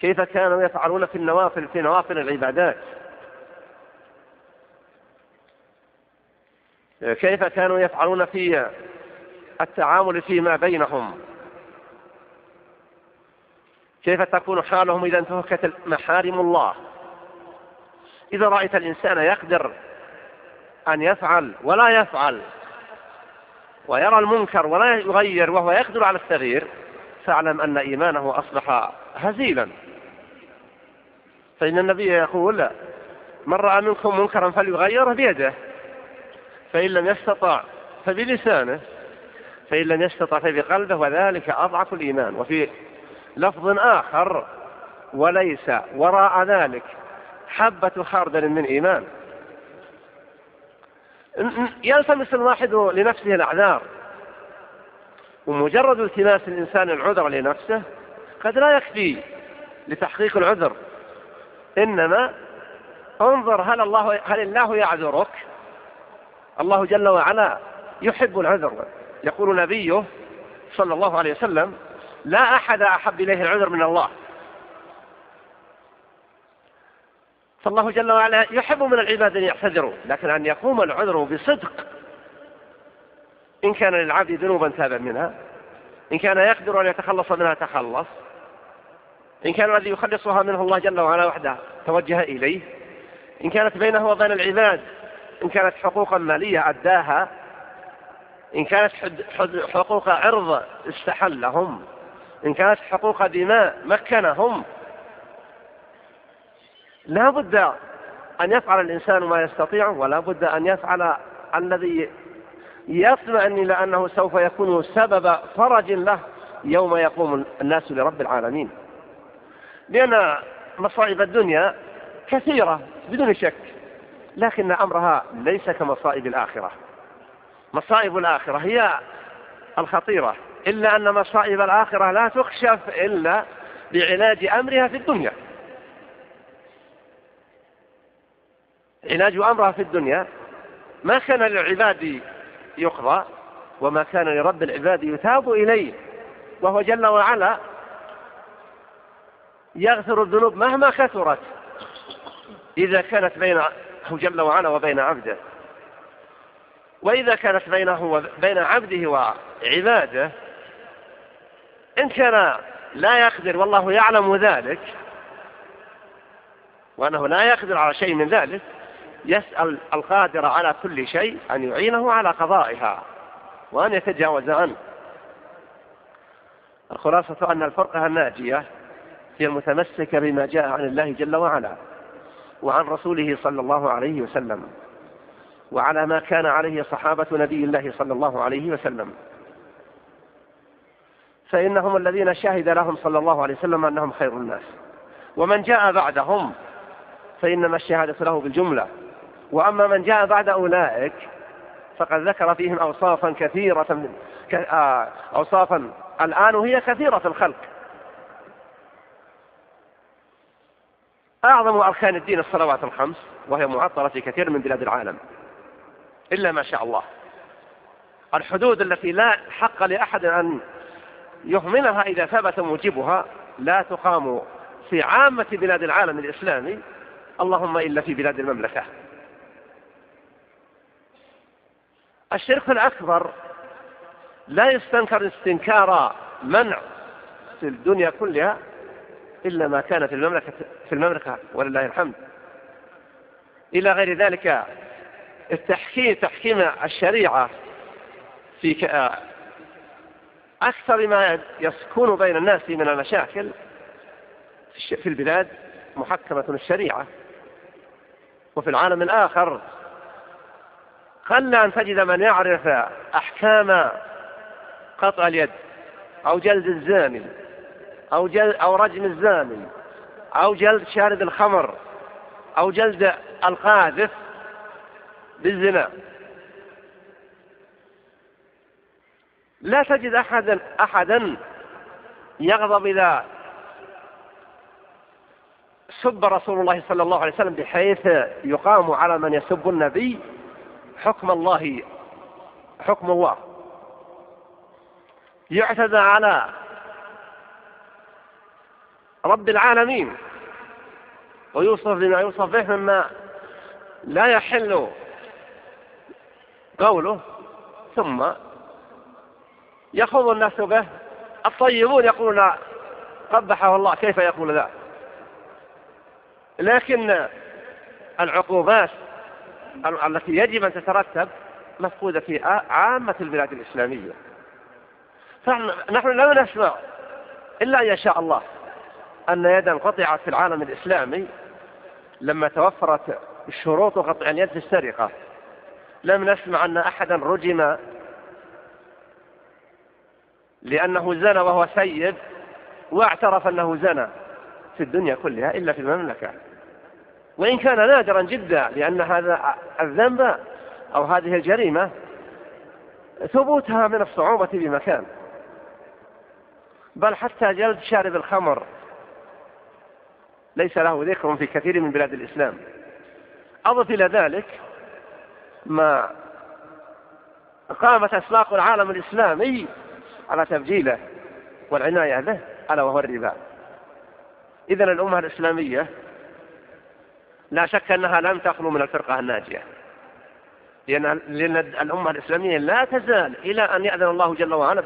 كيف كانوا يفعلون في النوافل في نوافل العبادات. كيف كانوا يفعلون في التعامل فيما بينهم؟ كيف تكون حالهم إذا انتهكت محارم الله؟ إذا رأيت الإنسان يقدر أن يفعل ولا يفعل ويرى المنكر ولا يغير وهو يقدر على التغيير فاعلم أن إيمانه أصبح هزيلا. فإن النبي يقول من رأى منكم منكرا فليغيره بيده. فإن لم يستطع فبلسانه فإن لم يستطع فبقلبه وذلك أضعف الإيمان. وفي لفظ آخر وليس وراء ذلك حبة خردل من إيمان. يلتمس الواحد لنفسه الأعذار. ومجرد التماس الإنسان العذر لنفسه قد لا يكفي لتحقيق العذر. إنما انظر هل الله هل الله يعذرك؟ الله جل وعلا يحب العذر. يقول نبيه صلى الله عليه وسلم لا أحد أحب إليه العذر من الله. فالله جل وعلا يحب من العباد أن يعتذروا لكن أن يقوم العذر بصدق إن كان للعبد ذنوبا تاب منها إن كان يقدر أن يتخلص منها تخلص إن كان الذي يخلصها منه الله جل وعلا وحده توجه إليه إن كانت بينه وبين العباد إن كانت حقوقا مالية أداها إن كانت حقوق عرض استحلهم إن كانت حقوق دماء مكنهم. لا بد أن يفعل الإنسان ما يستطيع ولا بد أن يفعل الذي يطمئن إلى أنه سوف يكون سبب فرج له يوم يقوم الناس لرب العالمين. لأن مصائب الدنيا كثيرة بدون شك. لكن أمرها ليس كمصائب الآخرة. مصائب الآخرة هي الخطيرة إلا أن مصائب الآخرة لا تخشف إلا بعلاج أمرها في الدنيا. علاج أمرها في الدنيا ما كان للعباد يقضى وما كان لرب العباد يتاب إليه. وهو جل وعلا يغفر الذنوب مهما كثرت. إذا كانت بينه جل وعلا وبين عبده. وإذا كانت بينه وبين عبده وعباده إن كان لا يقدر والله يعلم ذلك وأنه لا يقدر على شيء من ذلك يسأل القادر على كل شيء أن يعينه على قضائها وأن يتجاوز عنه. الخلاصة أن الفرقة الناجية هي المتمسكة بما جاء عن الله جل وعلا. وعن رسوله صلى الله عليه وسلم وعلى ما كان عليه صحابة نبي الله صلى الله عليه وسلم. فإنهم الذين شهد لهم صلى الله عليه وسلم أنهم خير الناس. ومن جاء بعدهم فإنما الشهادة له بالجملة. وأما من جاء بعد أولئك فقد ذكر فيهم أوصافا كثيرة من آه، أوصافا. الآن وهي كثيرة في الخلق. أعظم أركان الدين الصلوات الخمس وهي معطلة في كثير من بلاد العالم. إلا ما شاء الله. الحدود التي لا حق لأحد أن يهملها إذا ثبت موجبها لا تقام في عامة بلاد العالم الإسلامي. اللهم إلا في بلاد المملكة. الشرك الأكبر لا يستنكر استنكار منع في الدنيا كلها إلا ما كان في المملكة في المملكة ولله الحمد. إلى غير ذلك التحكيم تحكيم الشريعة في أكثر ما يسكن بين الناس من المشاكل في البلاد محكمة الشريعة. وفي العالم الآخر قل أن تجد من يعرف أحكام قطع اليد أو جلد الزاني أو, جلد أو رجم الزاني أو جلد شارب الخمر أو جلد القاذف بالزنا. لا تجد أحدا أحدا يغضب إذا سب رسول الله صلى الله عليه وسلم بحيث يقام على من يسب النبي حكم الله حكم الله. يعتدى على رب العالمين. ويوصف بما يوصف به مما لا يحل قوله ثم يخوض الناس به. الطيبون يقولون قبحه الله كيف يقول ذا؟ لكن العقوبات التي يجب أن تترتب مفقودة في عامة البلاد الإسلامية. فنحن لا نسمع إلا أن يشاء الله. أن يدا قطعت في العالم الإسلامي لما توفرت الشروط قطع اليد في السرقة. لم نسمع أن أحدا رجم لأنه زنى وهو سيد واعترف أنه زنى في الدنيا كلها إلا في المملكة. وإن كان نادرا جدا لأن هذا الذنب أو هذه الجريمة ثبوتها من الصعوبة بمكان. بل حتى جلد شارب الخمر ليس له ذكر في كثير من بلاد الإسلام. أضف إلى ذلك ما قامت أسلاق العالم الإسلامي على تبجيله والعناية به ألا وهو الربا. إذا الأمة الإسلامية لا شك أنها لم تخلو من الفرقة الناجية. لأن, الأمة الإسلامية لا تزال إلى أن يأذن الله جل وعلا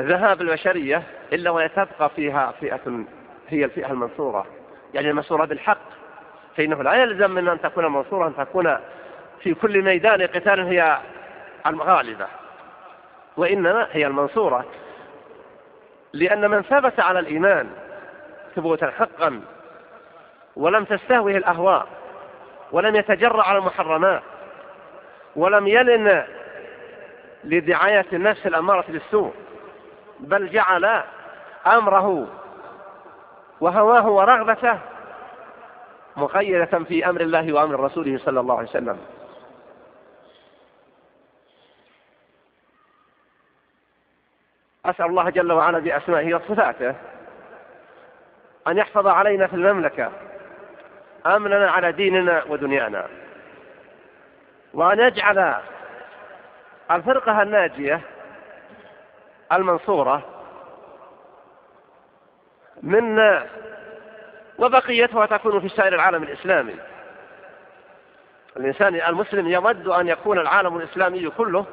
ذهاب البشرية إلا ويتبقى فيها فئة هي الفئة المنصورة. يعني المنصورة بالحق. فإنه لا يلزم من أن تكون منصورة أن تكون في كل ميدان قتال هي الغالبة. وإنما هي المنصورة. لأن من ثبت على الإيمان ثبوتا حقا ولم تستهوه الأهواء ولم يتجرأ على المحرمات ولم يلن لدعاية النفس الأمارة بالسوء بل جعل أمره وهواه ورغبته مقيدة في أمر الله وأمر رسوله صلى الله عليه وسلم. أسأل الله جل وعلا بأسمائه وصفاته أن يحفظ علينا في المملكة أمننا على ديننا ودنيانا وأن يجعل الفرقة الناجية المنصورة من وبقيتها تكون في سائر العالم الإسلامي. الإنسان المسلم يود أن يكون العالم الإسلامي كله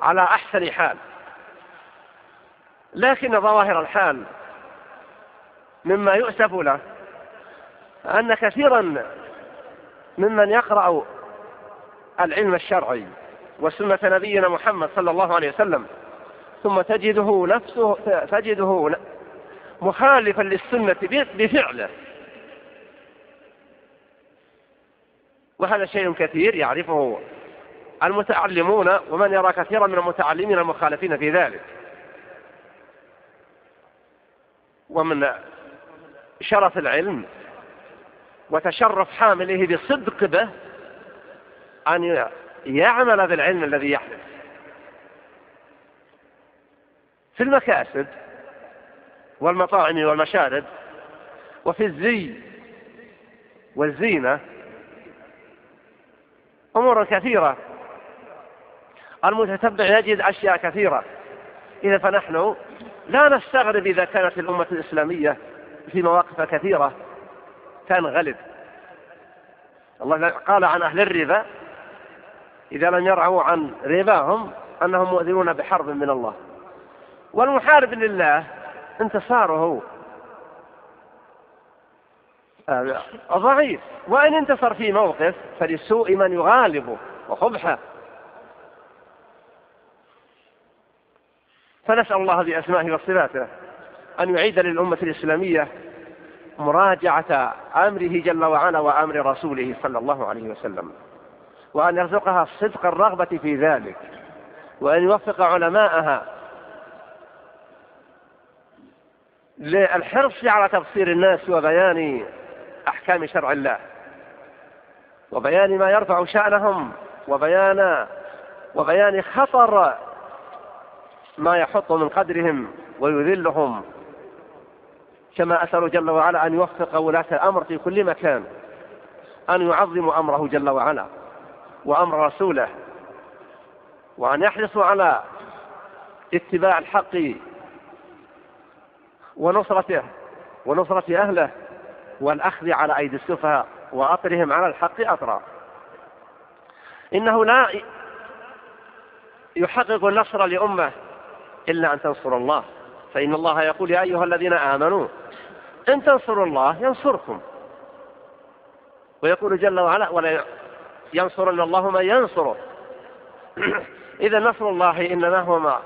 على أحسن حال. لكن ظواهر الحال مما يؤسف له أن كثيرا ممن يقرأ العلم الشرعي وسنة نبينا محمد صلى الله عليه وسلم ثم تجده نفسه تجده مخالفا للسنة بفعله. وهذا شيء كثير يعرفه المتعلمون ومن يرى كثيرا من المتعلمين المخالفين في ذلك. ومن شرف العلم وتشرف حامله بصدق به أن يعمل بالعلم الذي يحدث. في المكاسب والمطاعم والمشارب وفي الزي والزينة أمور كثيرة. المتتبع يجد أشياء كثيرة. إذا فنحن لا نستغرب إذا كانت الأمة الإسلامية في مواقف كثيرة تنغلب. الله قال عن أهل الربا إذا لم يرعوا عن رباهم أنهم مؤذنون بحرب من الله. والمحارب لله انتصاره آه، ضعيف. وإن انتصر في موقف فلسوء من يغالبه وقبحه فنسأل الله بأسمائه وصفاته أن يعيد للأمة الإسلامية مراجعة أمره جل وعلا وأمر رسوله صلى الله عليه وسلم. وأن يرزقها صدق الرغبة في ذلك. وأن يوفق علماءها للحرص على تبصير الناس وبيان أحكام شرع الله وبيان ما يرفع شأنهم وبيان وبيان خطر ما يحط من قدرهم ويذلهم. كما أسأل جل وعلا أن يوفق ولاة الأمر في كل مكان أن يعظموا أمره جل وعلا وأمر رسوله وأن يحرصوا على اتباع الحق ونصرته ونصرة أهله والأخذ على أيدي السفهاء وأطرهم على الحق أطرا. إنه لا يحقق النصر لأمة إلا أن تنصر الله. فإن الله يقول يا أيها الذين آمنوا إن تنصروا الله ينصركم. ويقول جل وعلا ولا ينصرن الله من ينصره. إذا نصر الله إنما هو ما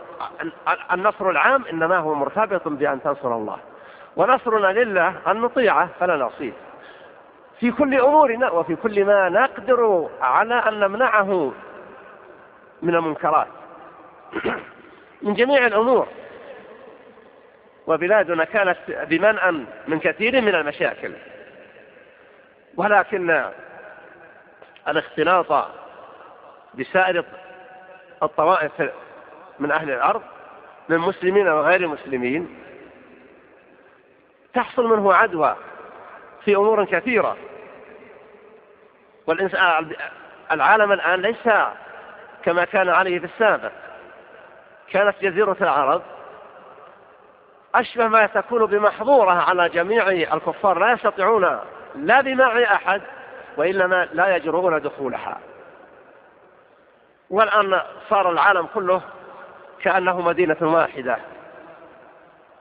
النصر العام إنما هو مرتبط بأن تنصر الله. ونصرنا لله أن نطيعه فلا نعصيه في كل أمورنا وفي كل ما نقدر على أن نمنعه من المنكرات. من جميع الأمور. وبلادنا كانت بمنأى من كثير من المشاكل. ولكن الاختلاط بسائر الطوائف من أهل الأرض من مسلمين وغير مسلمين. تحصل منه عدوى في أمور كثيرة. والإنسان العالم الآن ليس كما كان عليه في السابق. كانت جزيرة العرب أشبه ما تكون بمحظورة على جميع الكفار لا يستطيعون لا بماع أحد وإنما لا يجرؤون دخولها. والآن صار العالم كله كأنه مدينة واحدة.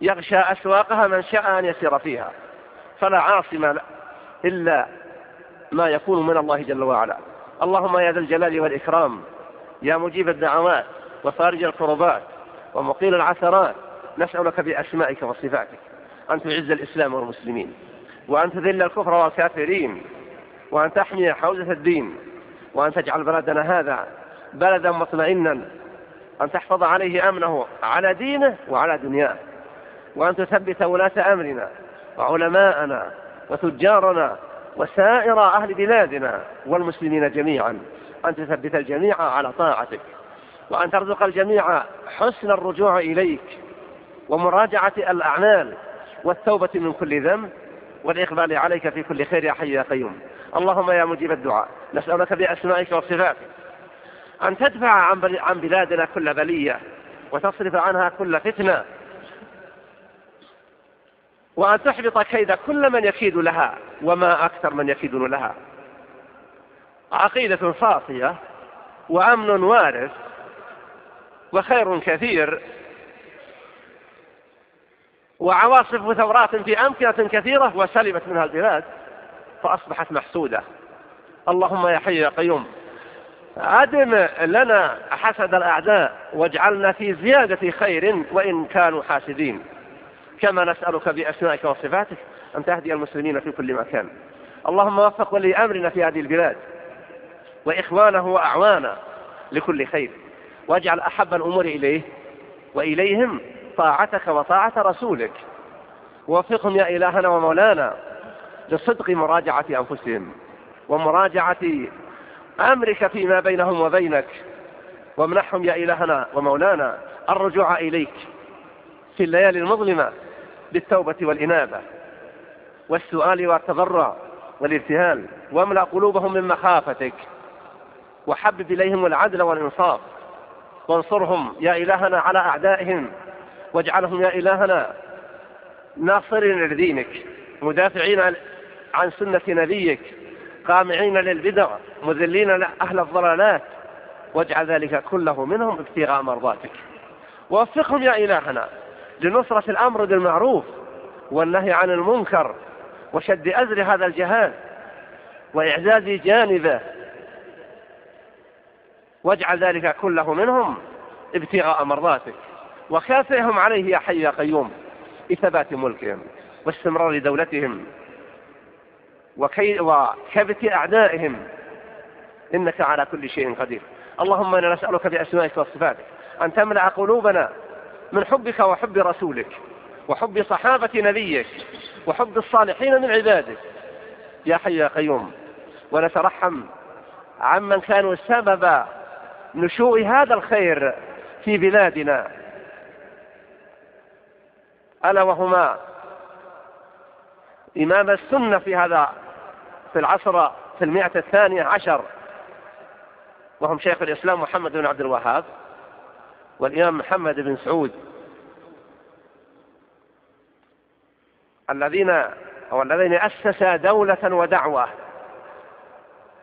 يغشى أسواقها من شاء أن يسير فيها. فلا عاصم إلا ما يكون من الله جل وعلا. اللهم يا ذا الجلال والإكرام يا مجيب الدعوات وفارج الكربات ومقيل العثرات نسألك بأسمائك وصفاتك أن تعز الإسلام والمسلمين وأن تذل الكفر والكافرين وأن تحمي حوزة الدين وأن تجعل بلدنا هذا بلدا مطمئنا أن تحفظ عليه أمنه على دينه وعلى دنياه وأن تثبت ولاة أمرنا وعلماءنا وتجارنا وسائر أهل بلادنا والمسلمين جميعا. أن تثبت الجميع على طاعتك وأن ترزق الجميع حسن الرجوع إليك ومراجعة الأعمال والتوبة من كل ذنب والإقبال عليك في كل خير يا حي يا قيوم. اللهم يا مجيب الدعاء نسألك بأسمائك وصفاتك أن تدفع عن بلادنا كل بلية وتصرف عنها كل فتنة. وأن تحبط كيد كل من يكيد لها وما أكثر من يكيد لها. عقيدة صافية وأمن وارث وخير كثير. وعواصف وثورات في أمكنة كثيرة وسلبت منها البلاد فأصبحت محسودة. اللهم يا حي يا قيوم. أدم لنا حسد الأعداء واجعلنا في زيادة خير وإن كانوا حاسدين. كما نسألك بأسمائك وصفاتك أن تهدي المسلمين في كل مكان. اللهم وفق ولي أمرنا في هذه البلاد وإخوانه وأعوانه لكل خير. واجعل أحب الأمور إليه وإليهم طاعتك وطاعة رسولك. ووفقهم يا إلهنا ومولانا لصدق مراجعة أنفسهم ومراجعة أمرك فيما بينهم وبينك وامنحهم يا إلهنا ومولانا الرجوع إليك في الليالي المظلمة بالتوبة والإنابة والسؤال والتضرع والابتهال واملأ قلوبهم من مخافتك وحبب إليهم العدل والإنصاف وانصرهم يا إلهنا على أعدائهم واجعلهم يا إلهنا ناصرين لدينك مدافعين عن سنة نبيك قامعين للبدع مذلين أهل الضلالات. واجعل ذلك كله منهم ابتغاء مرضاتك. ووفقهم يا إلهنا لنصرة الأمر بالمعروف والنهي عن المنكر وشد أزر هذا الجهاز وإعزاز جانبه. واجعل ذلك كله منهم ابتغاء مرضاتك. وكافئهم عليه يا حي يا قيوم بثبات ملكهم واستمرار دولتهم. وكبت أعدائهم. إنك على كل شيء قدير. اللهم إنا نسألك بأسمائك وصفاتك أن تملأ قلوبنا من حبك وحب رسولك وحب صحابة نبيك وحب الصالحين من عبادك. يا حي يا قيوم ونترحم عمن كانوا سبب نشوء هذا الخير في بلادنا. ألا وهما إمام السنة في هذا في العصر في المئة الثانية عشر. وهم شيخ الإسلام محمد بن عبد الوهاب والإمام محمد بن سعود. الذين أو الذين أسسا دولة ودعوة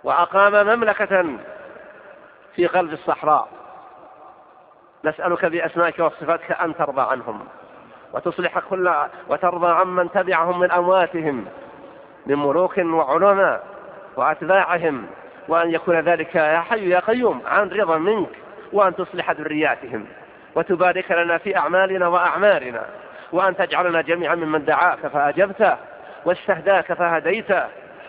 وأقام مملكة في قلب الصحراء. نسألك بأسمائك وصفاتك أن ترضى عنهم وتصلح كل وترضى عمن تبعهم من أمواتهم. من ملوك وعلماء وأتباعهم وأن يكون ذلك يا حي يا قيوم عن رضا منك وأن تصلح ذرياتهم وتبارك لنا في أعمالنا وأعمالنا وأن تجعلنا جميعا ممن دعاك فأجبته واستهداك فهديته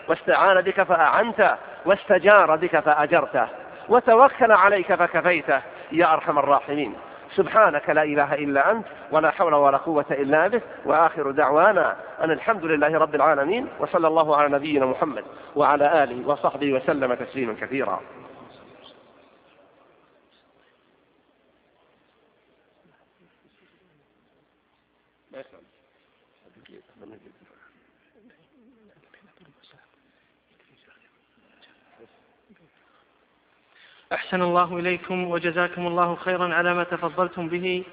واستعان بك فأعنته واستجار بك فأجرته وتوكل عليك فكفيته يا أرحم الراحمين. سبحانك لا إله إلا أنت ولا حول ولا قوة إلا بك وآخر دعوانا أن الحمد لله رب العالمين وصلى الله على نبينا محمد وعلى آله وصحبه وسلم تسليما كثيرا. أحسن الله إليكم وجزاكم الله خيرا على ما تفضلتم به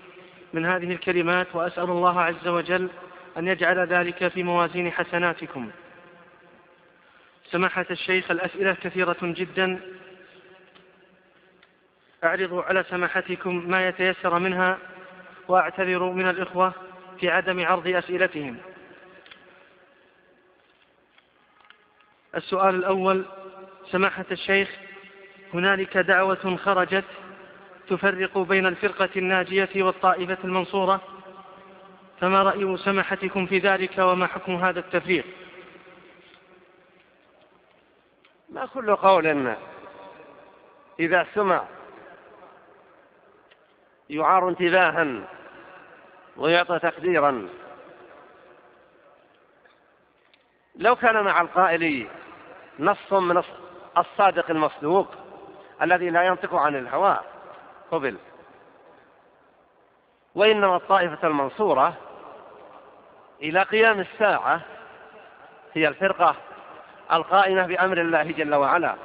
من هذه الكلمات وأسأل الله عز وجل أن يجعل ذلك في موازين حسناتكم. سماحة الشيخ الأسئلة كثيرة جدا. أعرض على سماحتكم ما يتيسر منها وأعتذر من الإخوة في عدم عرض أسئلتهم. السؤال الأول سماحة الشيخ هنالك دعوة خرجت تفرق بين الفرقة الناجية والطائفة المنصورة. فما رأي سماحتكم في ذلك وما حكم هذا التفريق؟ ما كل قول إذا سمع يعار انتباها ويعطى تقديرا. لو كان مع القائل نص من الصادق المصدوق الذي لا ينطق عن الهوى. قبل. وإنما الطائفة المنصورة إلى قيام الساعة هي الفرقة القائمة بأمر الله جل وعلا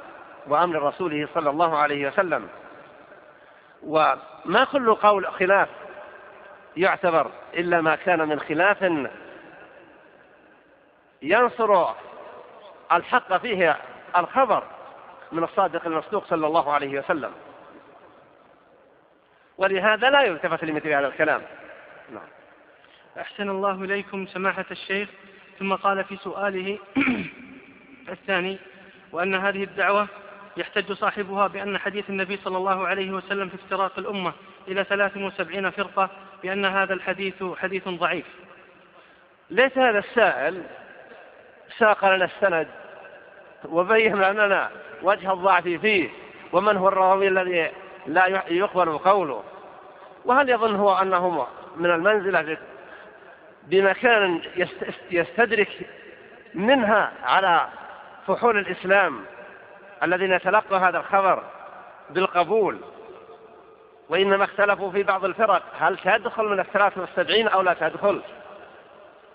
وأمر رسوله صلى الله عليه وسلم. وما كل قول خلاف يعتبر إلا ما كان من خلاف ينصر الحق فيه الخبر. من الصادق المصدوق صلى الله عليه وسلم. ولهذا لا يلتفت لمثل هذا الكلام. نعم. أحسن الله إليكم سماحة الشيخ. ثم قال في سؤاله الثاني وأن هذه الدعوة يحتج صاحبها بأن حديث النبي صلى الله عليه وسلم في افتراق الأمة إلى 73 فرقة بأن هذا الحديث حديث ضعيف. ليس هذا السائل ساق لنا السند وبين لنا وجه الضعف فيه ومن هو الراوي الذي لا يقبل قوله؟ وهل يظن هو أنه من المنزلة بمكان يستدرك منها على فحول الإسلام الذين يتلقى هذا الخبر بالقبول؟ وإنما اختلفوا في بعض الفرق هل تدخل من الثلاث والسبعين أو لا تدخل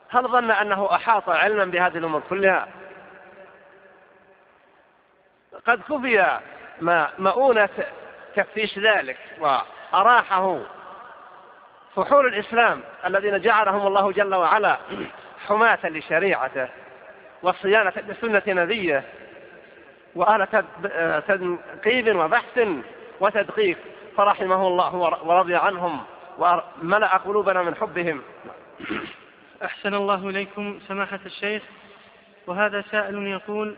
هل ظن أنه أحاط علما بهذه الأمور كلها؟ قد كفي ما مؤونة تفتيش ذلك وأراحه فحول الإسلام الذين جعلهم الله جل وعلا حماة لشريعته وصيانة لسنة نبيه وأهل تنقيب وبحث وتدقيق فرحمه الله ورضي عنهم وملأ قلوبنا من حبهم. أحسن الله إليكم سماحة الشيخ. وهذا سائل يقول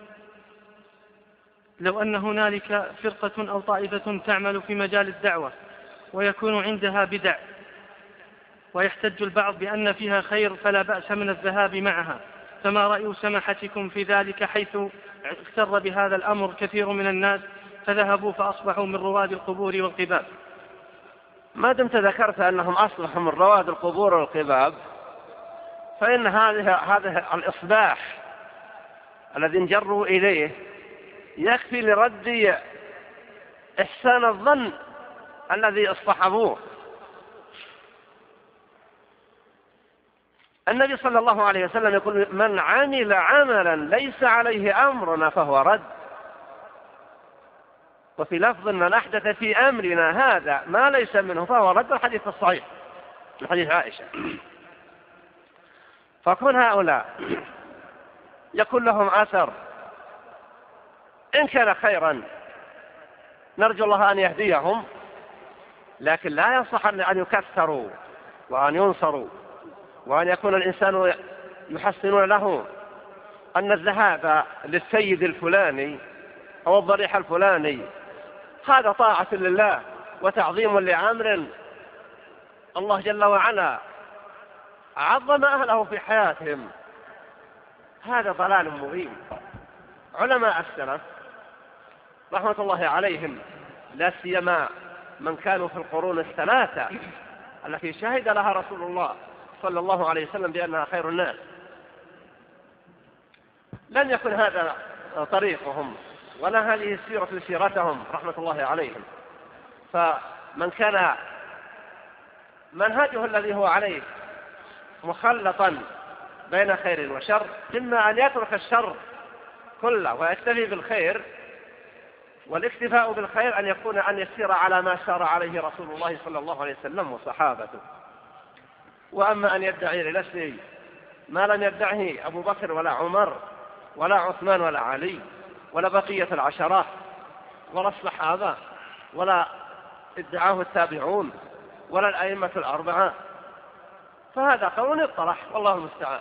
لو أن هنالك فرقة أو طائفة تعمل في مجال الدعوة ويكون عندها بدع ويحتج البعض بأن فيها خير فلا بأس من الذهاب معها فما رأي سماحتكم في ذلك حيث اغتر بهذا الأمر كثير من الناس فذهبوا فأصبحوا من رواد القبور والقباب؟ ما دمت ذكرت أنهم أصبحوا من رواد القبور والقباب فإن هذه هذا الإصباح الذي انجروا إليه يكفي لرد إحسان الظن الذي اصطحبوه. النبي صلى الله عليه وسلم يقول من عمل عملا ليس عليه أمرنا فهو رد. وفي لفظ من أحدث في أمرنا هذا ما ليس منه فهو رد الحديث الصحيح من حديث عائشة. فكون هؤلاء يكون لهم أثر إن كان خيرا نرجو الله أن يهديهم لكن لا يصح أن يكثروا وأن ينصروا وأن يكون الإنسان يحسنون له أن الذهاب للسيد الفلاني أو الضريح الفلاني هذا طاعة لله وتعظيم لأمر الله جل وعلا عظم أهله في حياتهم. هذا ضلال مبين. علماء السلف رحمة الله عليهم لا سيما من كانوا في القرون الثلاثة التي شهد لها رسول الله صلى الله عليه وسلم بأنها خير الناس. لم يكن هذا طريقهم ولا هذه السيرة سيرتهم رحمة الله عليهم. فمن كان منهجه الذي هو عليه مخلطا بين خير وشر إما أن يترك الشر كله ويكتفي بالخير والاكتفاء بالخير أن يكون أن يسير على ما سار عليه رسول الله صلى الله عليه وسلم وصحابته. وأما أن يدعي لنفسه ما لم يدعه أبو بكر ولا عمر ولا عثمان ولا علي ولا بقية العشرات ولا الصحابة ولا ادعاه التابعون ولا الأئمة الأربعة فهذا قول اطرح والله المستعان.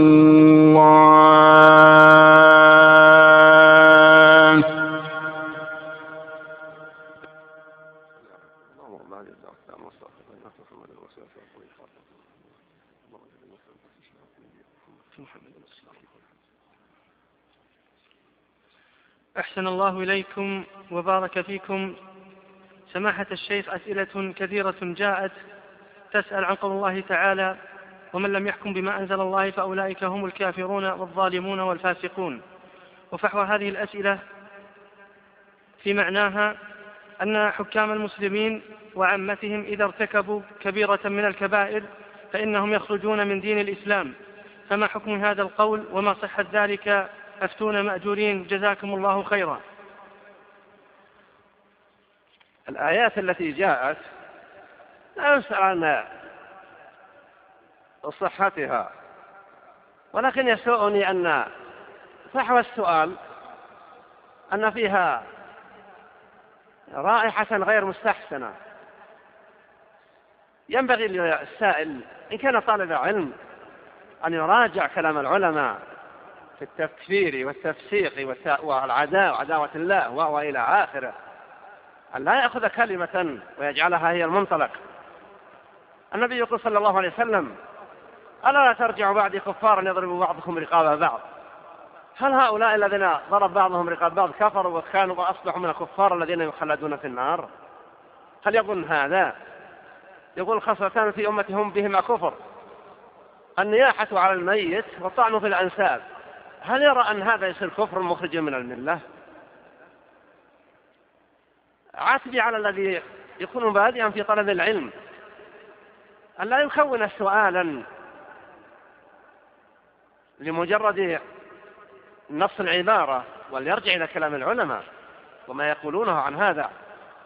إليكم وبارك فيكم. سماحة الشيخ أسئلة كثيرة جاءت تسأل عن قول الله تعالى ومن لم يحكم بما أنزل الله فأولئك هم الكافرون والظالمون والفاسقون. وفحوى هذه الأسئلة في معناها أن حكام المسلمين وعامتهم إذا ارتكبوا كبيرة من الكبائر فإنهم يخرجون من دين الإسلام. فما حكم هذا القول وما صحة ذلك؟ أفتون مأجورين. جزاكم الله خيرا. الآيات التي جاءت لا يسأل عن صحتها. ولكن يسوءني أن فحوى السؤال أن فيها رائحة غير مستحسنة. ينبغي للسائل إن كان طالب علم أن يراجع كلام العلماء في التكفير والتفسيق والعداوة عداوة الله وإلى آخره. أن لا يأخذ كلمة ويجعلها هي المنطلق. النبي يقول صلى الله عليه وسلم ألا لا ترجع بعدي كفارا يضرب بعضكم رقاب بعض؟ هل هؤلاء الذين ضرب بعضهم رقاب بعض كفروا وكانوا وأصبحوا من الكفار الذين يخلدون في النار؟ هل يظن هذا؟ يقول خصلتان في أمتي هم بهما كفر النياحة على الميت والطعن في الأنساب. هل يرى أن هذا يصير كفر مخرج من الملة؟ عاتبي على الذي يكون بادئا في طلب العلم أن لا يكون سؤالا لمجرد نص العبارة وليرجع إلى كلام العلماء وما يقولونه عن هذا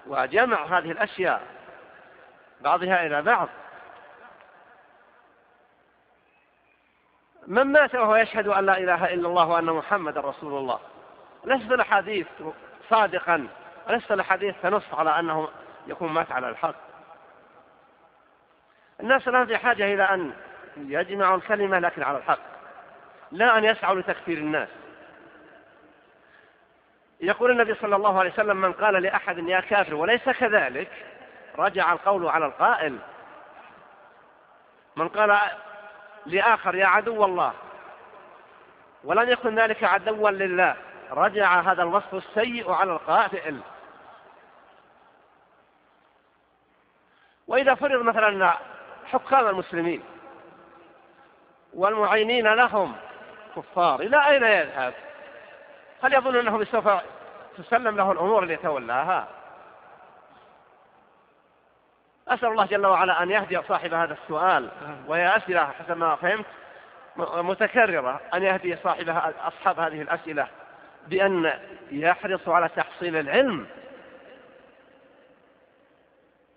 وجمع هذه الأشياء بعضها إلى بعض. من مات وهو يشهد أن لا إله إلا الله وأن محمد رسول الله؟ ليس الحديث صادقا. وليس الحديث تنص على أنه يكون مات على الحق؟ الناس الآن في حاجة إلى أن يجمعوا الكلمة لكن على الحق لا أن يسعوا لتكفير الناس. يقول النبي صلى الله عليه وسلم من قال لأحد يا كافر وليس كذلك رجع القول على القائل. من قال لآخر يا عدو الله ولم يكن ذلك عدوا لله رجع هذا الوصف السيء على القائل. وإذا فرض مثلا حكام المسلمين والمعينين لهم كفار إلى أين يذهب؟ هل يظن أنه سوف تسلم له الأمور اللي يتولاها أسأل الله جل وعلا أن يهدي صاحب هذا السؤال وهي أسئلة حسب ما فهمت متكررة أن يهدي صاحب أصحاب هذه الأسئلة بأن يحرصوا على تحصيل العلم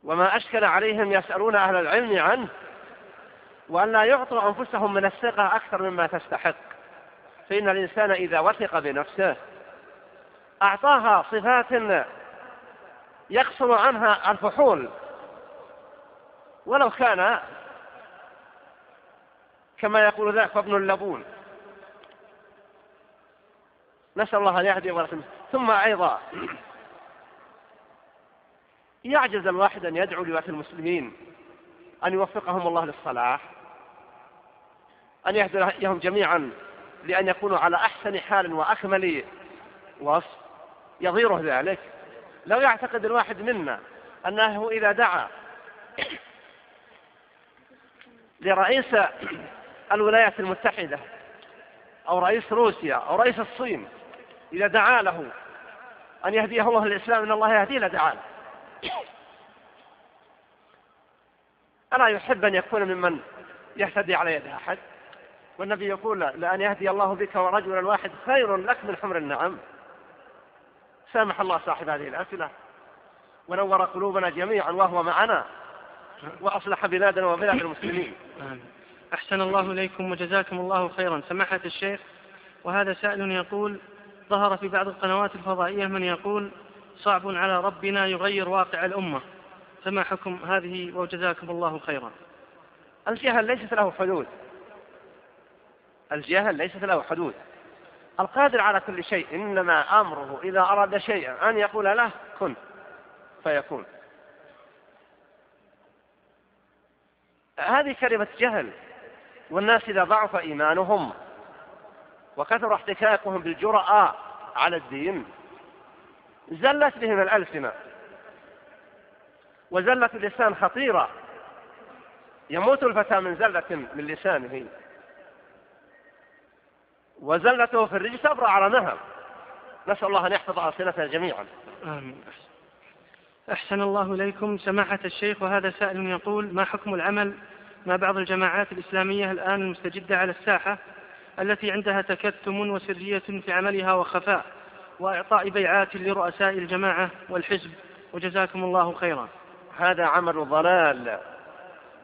وما أشكل عليهم يسألون أهل العلم عنه وأن لا يعطوا أنفسهم من الثقة أكثر مما تستحق. فإن الإنسان إذا وثق بنفسه أعطاها صفات يقصر عنها الفحول. ولو كان كما يقول ذاك ابن اللبون. نسأل الله أن يهدي ثم أيضا يعجز الواحد أن يدعو لولاة المسلمين أن يوفقهم الله للصلاح أن يهديهم جميعا لأن يكونوا على أحسن حال وأكمل وصف يضيره ذلك. لو يعتقد الواحد منا أنه إذا دعا لرئيس الولايات المتحدة أو رئيس روسيا أو رئيس الصين إذا دعا له أن يهديه الله الإسلام إن الله يهديه لدعا له ألا يحب أن يكون ممن يهتدي على يد أحد؟ والنبي يقول لأن يهدي الله بك ورجلا واحد خير لك من حمر النعم. سامح الله صاحب هذه الأسئلة. ونور قلوبنا جميعا وهو معنا وأصلح بلادنا وبلاد المسلمين. أحسن الله إليكم وجزاكم الله خيرا. سماحة الشيخ وهذا سائل يقول ظهر في بعض القنوات الفضائية من يقول صعب على ربنا يغير واقع الأمة. فما حكم هذه وجزاكم الله خيرا. الجهل ليست له حدود. الجهل ليست له حدود. القادر على كل شيء إنما أمره إذا أراد شيئا أن يقول له كن فيكون. هذه كلمة جهل. والناس إذا ضعف إيمانهم وكثر احتكاكهم بالجرأة على الدين زلت بهم الألسنة. وزلة اللسان خطيرة. يموت الفتى من زلة من لسانه. وزلته في الرجس أبرع على نهر. نسأل الله أن يحفظ ألسنتنا جميعا. آمين. أحسن الله إليكم. سماحة الشيخ وهذا سائل يقول ما حكم العمل مع بعض الجماعات الإسلامية الآن المستجدة على الساحة التي عندها تكتم وسرية في عملها وخفاء وإعطاء بيعات لرؤساء الجماعة والحزب؟ وجزاكم الله خيرا. هذا عمل ضلال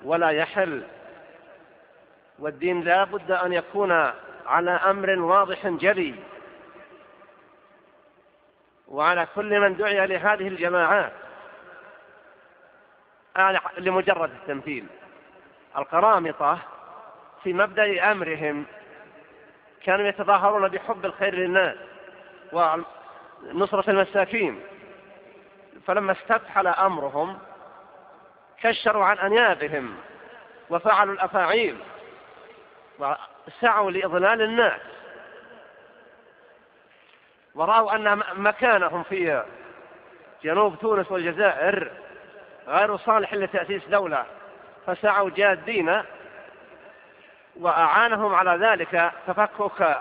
ولا يحل والدين لا بد أن يكون على أمر واضح جلي. وعلى كل من دعي لهذه الجماعات لمجرد التمثيل. القرامطة في مبدأ أمرهم كانوا يتظاهرون بحب الخير للناس ونصرة المساكين فلما استفحل أمرهم كشروا عن أنيابهم وفعلوا الأفاعيل وسعوا لإضلال الناس. ورأوا أن مكانهم في جنوب تونس والجزائر غير صالح لتأسيس دولة فسعوا جادين وأعانهم على ذلك تفكك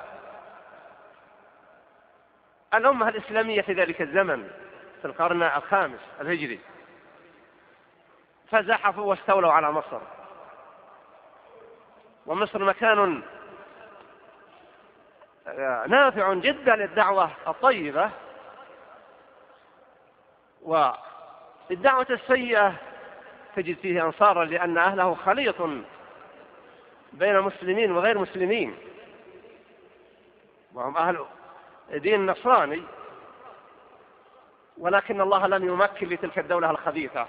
الأمة الإسلامية في ذلك الزمن في القرن الخامس الهجري. فزحفوا واستولوا على مصر. ومصر مكان نافع جدا للدعوة الطيبة. والدعوة السيئة تجد فيه أنصارا لأن أهله خليط بين مسلمين وغير مسلمين. وهم أهل دين نصراني. ولكن الله لم يمكن لتلك الدولة الخبيثة.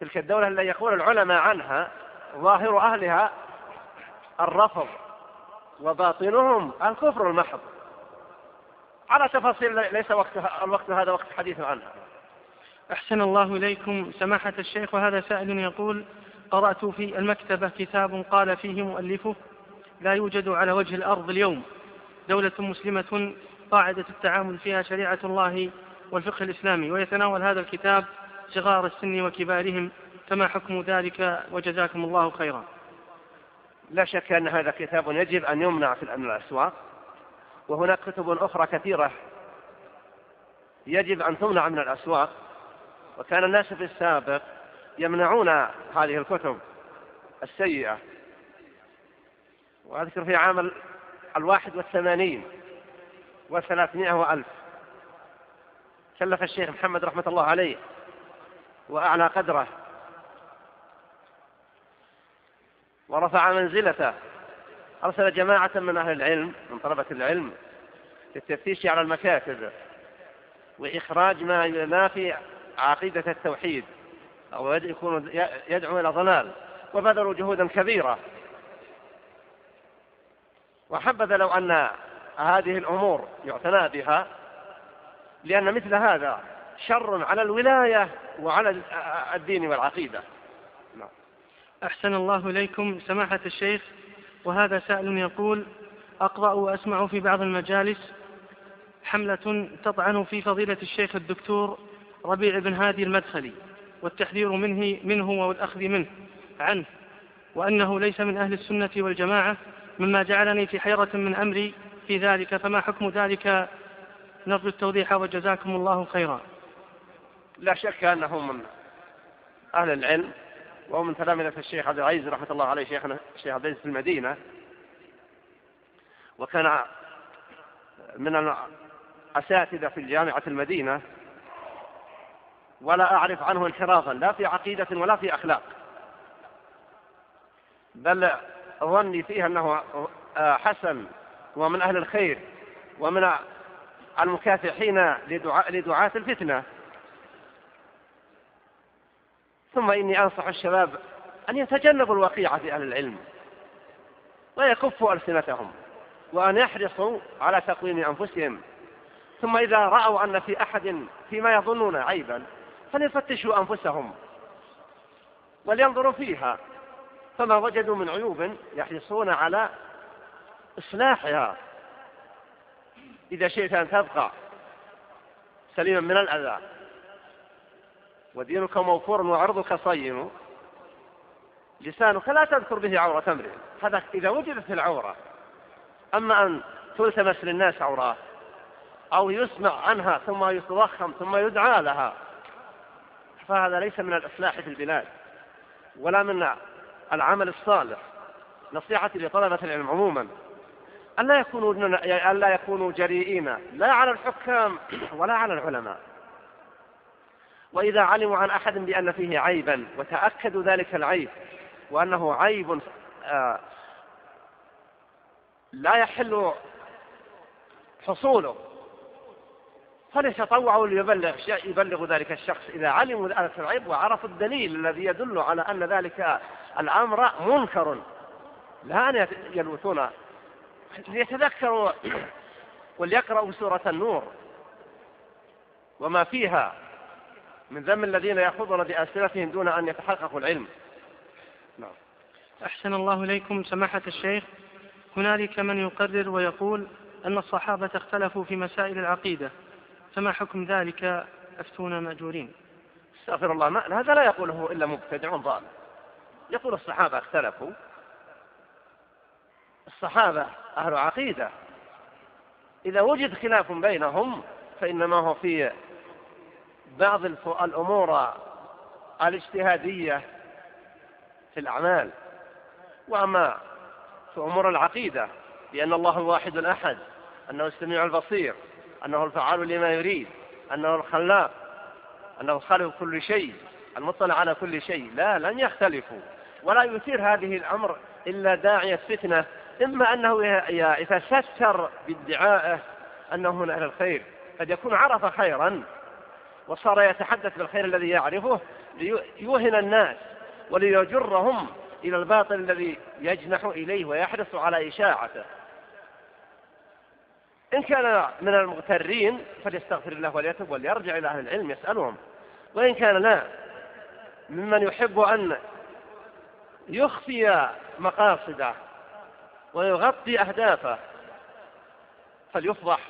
تلك الدولة التي يقول العلماء عنها ظاهر أهلها الرفض وباطنهم الكفر المحض على تفاصيل ليس وقت الوقت هذا وقت حديث عنها. أحسن الله إليكم. سماحة الشيخ وهذا سائل يقول قرأت في المكتبة كتاب قال فيه مؤلفه لا يوجد على وجه الأرض اليوم دولة مسلمة قاعدة التعامل فيها شريعة الله والفقه الإسلامي. ويتناول هذا الكتاب صغار السن وكبارهم فما حكم ذلك؟ وجزاكم الله خيرا. لا شك أن هذا كتاب يجب أن يمنع في الأسواق وهناك كتب أخرى كثيرة يجب أن تمنع من الأسواق وكان الناس في السابق يمنعون هذه الكتب السيئة. وأذكر في عام الواحد والثمانين وثلاثمائة وألف كلف الشيخ محمد رحمة الله عليه وأعلى قدره. ورفع منزلته. أرسل جماعة من أهل العلم من طلبة العلم للتفتيش على المكاتب وإخراج ما ينافي عقيدة التوحيد. أو يكون يدعو إلى ضلال. وبذلوا جهودا كبيرة. وحبذا لو أن هذه الأمور يعتنى بها لأن مثل هذا شر على الولاية وعلى الدين والعقيدة. نعم. أحسن الله إليكم سماحة الشيخ وهذا سائل يقول أقرأ وأسمع في بعض المجالس. حملة تطعن في فضيلة الشيخ الدكتور ربيع بن هادي المدخلي والتحذير منه, منه والأخذ منه عنه وأنه ليس من أهل السنة والجماعة مما جعلني في حيرة من أمري في ذلك فما حكم ذلك؟ نرجو التوضيح وجزاكم الله خيرا. لا شك أنه من أهل العلم وهو من تلامذة الشيخ عبد العزيز رحمة الله عليه شيخنا الشيخ عبد العزيز في المدينة. وكان من الأساتذة في جامعة المدينة. ولا أعرف عنه انحرافا لا في عقيدة ولا في أخلاق. بل ظني فيه أنه حسن ومن أهل الخير ومن المكافحين لدعاة الفتنة. ثم إني أنصح الشباب أن يتجنبوا الوقيعة في أهل العلم ويكفوا ألسنتهم وأن يحرصوا على تقويم أنفسهم. ثم إذا رأوا أن في أحد فيما يظنون عيبا فليفتشوا أنفسهم ولينظروا فيها. فما وجدوا من عيوب يحرصون على إصلاحها. إذا شئت أن تبقى سليما من الأذى. ودينك موفور وعرضك صين لسانك لا تذكر به عورة امرئ. هذا إذا وجدت العورة. أما أن تلتمس للناس عورات أو يسمع عنها ثم يتضخم ثم يدعى لها فهذا ليس من الإصلاح في البلاد ولا من العمل الصالح. نصيحتي لطلبة العلم عموما أن لا يكونوا أن لا يكونوا جريئين لا على الحكام ولا على العلماء. وإذا علموا عن أحد بأن فيه عيبا وتأكدوا ذلك العيب وأنه عيب آه، لا يحل حصوله فليتطوعوا ليبلغ يبلغ ذلك الشخص. إذا علموا ذلك العيب وعرفوا الدليل الذي يدل على أن ذلك الأمر منكر لا أن يلوثون. ليتذكروا وليقرأوا سورة النور. وما فيها من ذم الذين يخوضون بأسئلتهم دون أن يتحققوا العلم. نعم. أحسن الله إليكم سماحة الشيخ. هنالك من يقرر ويقول أن الصحابة اختلفوا في مسائل العقيدة. فما حكم ذلك أفتونا مأجورين؟ استغفر الله. ما هذا لا يقوله إلا مبتدع ضال. يقول الصحابة اختلفوا. الصحابة أهل عقيدة. إذا وجد خلاف بينهم فإنما هو في بعض الأمور الاجتهادية في الأعمال. وأما في أمور العقيدة بأن الله الواحد الأحد أنه السميع البصير أنه الفعال لما يريد أنه الخلاق أنه خالق كل شيء المطلع على كل شيء. لا لن يختلفوا ولا يثير هذه الأمر إلا داعية فتنة إما أنه يتستر بادعائه أنه من أهل الخير. قد يكون عرف خيرا وصار يتحدث بالخير الذي يعرفه ليوهن الناس وليجرهم إلى الباطل الذي يجنح إليه ويحرص على إشاعته. إن كان من المغترين فليستغفر الله وليتب وليرجع إلى أهل العلم يسألهم. وإن كان لا ممن يحب أن يخفي مقاصده ويغطي أهدافه فليفضح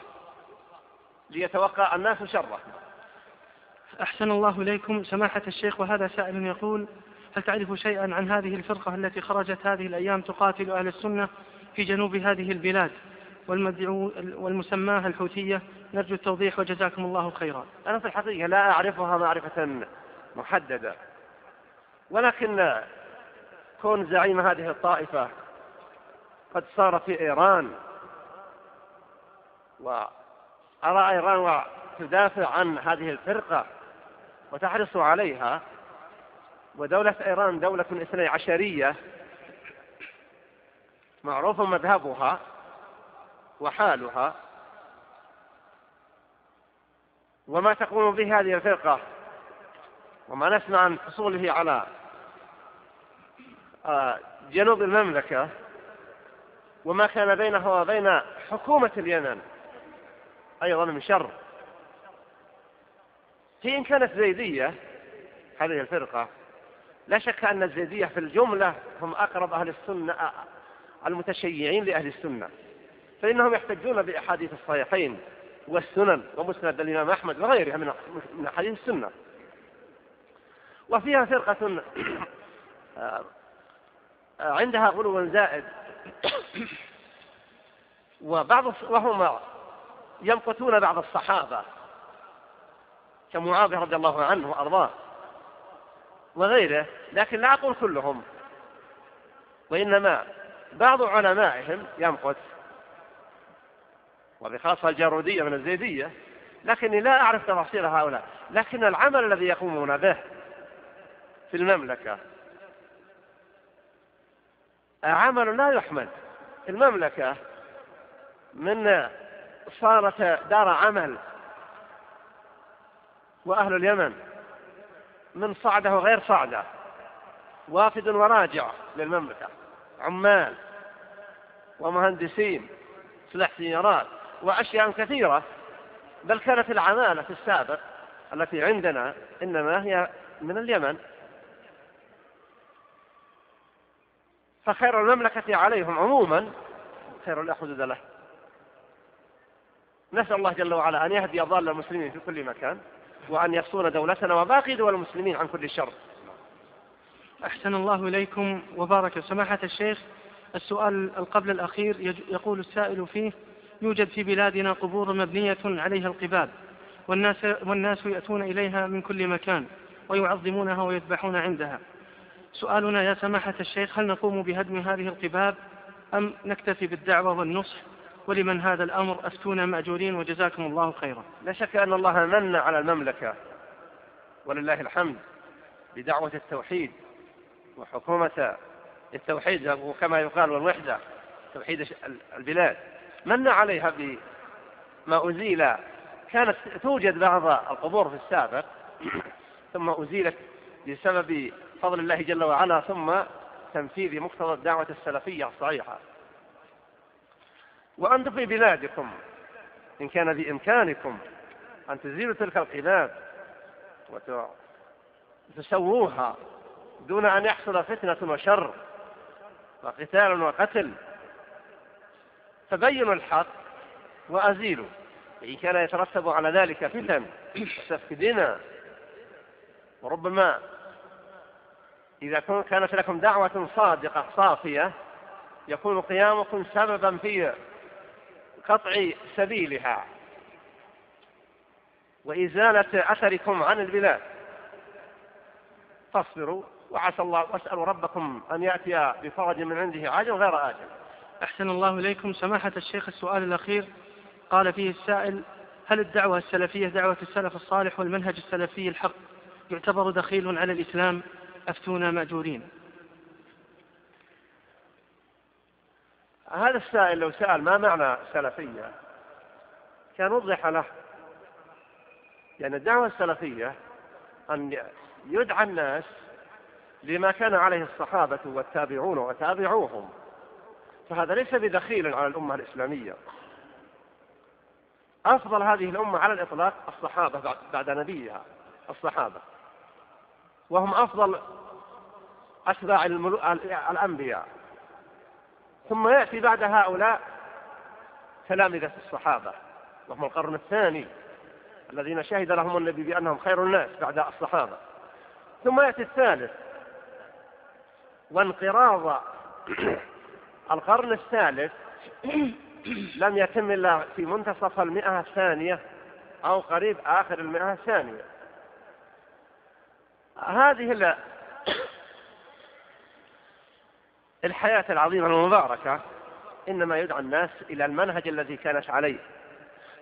ليتوقع الناس شره. أحسن الله إليكم. سماحة الشيخ وهذا سائل يقول هل تعرف شيئا عن هذه الفرقة التي خرجت هذه الأيام تقاتل أهل السنة في جنوب هذه البلاد؟ والمدعو والمسماة الحوثية. نرجو التوضيح وجزاكم الله خيرا. أنا في الحقيقة لا أعرفها معرفة محددة ولكن كون زعيم هذه الطائفة قد صار في إيران وأرى إيران تدافع عن هذه الفرقة وتحرص عليها. ودولة إيران دولة إثني عشرية. معروف مذهبها وحالها. وما تقوم به هذه الفرقة. وما نسمع عن حصوله على آه، جنوب المملكة. وما كان بينه وبين حكومة اليمن. أيضا من شر. هي إن كانت زيدية هذه الفرقة لا شك أن الزيدية في الجملة هم أقرب أهل السنة المتشيعين لأهل السنة. فإنهم يحتجون بأحاديث الصحيحين والسنن ومسند الإمام أحمد وغيرها من أحاديث السنة. وفيها فرقة عندها غلو زائد. وبعض وهم يمقتون بعض الصحابة. كمعاوية رضي الله عنه وأرضاه وغيره لكن لا أقول كلهم. وإنما بعض علمائهم يمقت وبخاصة الجارودية من الزيدية لكني لا أعرف تفاصيل هؤلاء لكن العمل الذي يقومون به في المملكة عمل لا يحمد. المملكة من صارت دار عمل وأهل اليمن. من صعدة وغير صعدة. وافد وراجع للمملكة. عمال. ومهندسين. سلاح سيارات. وأشياء كثيرة. بل كانت العمالة في السابق التي عندنا إنما هي من اليمن. فخير المملكة عليهم عموما. خير لا حدود له. نسأل الله جل وعلا أن يهدي ضال المسلمين في كل مكان. وأن يصون دولتنا وباقي دول المسلمين عن كل شر. أحسن الله إليكم وبارك. سماحة الشيخ السؤال القبل الأخير يقول السائل فيه يوجد في بلادنا قبور مبنية عليها القباب والناس, والناس يأتون إليها من كل مكان ويعظمونها ويذبحون عندها. سؤالنا يا سماحة الشيخ هل نقوم بهدم هذه القباب أم نكتفي بالدعوة والنصح ولمن هذا الأمر أفتونا مأجورين وجزاكم الله خيرا. لا شك أن الله من على المملكة. ولله الحمد بدعوة التوحيد وحكومة التوحيد وكما يقال والوحدة توحيد البلاد. من عليها بما أزيل. كانت توجد بعض القبور في السابق ثم أزيلت بسبب فضل الله جل وعلا ثم تنفيذ مقتضى الدعوة السلفية الصحيحة. وأنتم في بلادكم إن كان بإمكانكم أن تزيلوا تلك القباب وتسووها دون أن يحصل فتنة وشر وقتال وقتل. فبينوا الحق وأزيلوا. إن كان يترتب على ذلك فتن دماء وربما إذا كانت لكم دعوة صادقة صافية يكون قيامكم سببا في قطع سبيلها. وإزالة أثركم عن البلاد. فاصبروا وعسى الله واسألوا ربكم أن يأتي بفرج من عنده عاجل غير آجل. أحسن الله إليكم. سماحة الشيخ السؤال الأخير. قال فيه السائل هل الدعوة السلفية دعوة السلف الصالح والمنهج السلفي الحق يعتبر دخيل على الإسلام أفتونا مأجورين؟ هذا السائل لو سأل ما معنى سلفية؟ كان وضح له. يعني الدعوة السلفية أن يدعى الناس لما كان عليه الصحابة والتابعون وتابعوهم. فهذا ليس بدخيل على الأمة الإسلامية. أفضل هذه الأمة على الإطلاق الصحابة بعد نبيها الصحابة. وهم أفضل أتباع الأنبياء. ثم يأتي بعد هؤلاء تلامذة الصحابة وهم القرن الثاني الذين شهد لهم النبي بأنهم خير الناس بعد الصحابة. ثم يأتي الثالث وانقراض القرن الثالث لم يتم إلا في منتصف المئة الثانية أو قريب آخر المئة الثانية. هذه الحياة العظيمة المباركة إنما يدعى الناس إلى المنهج الذي كانت عليه.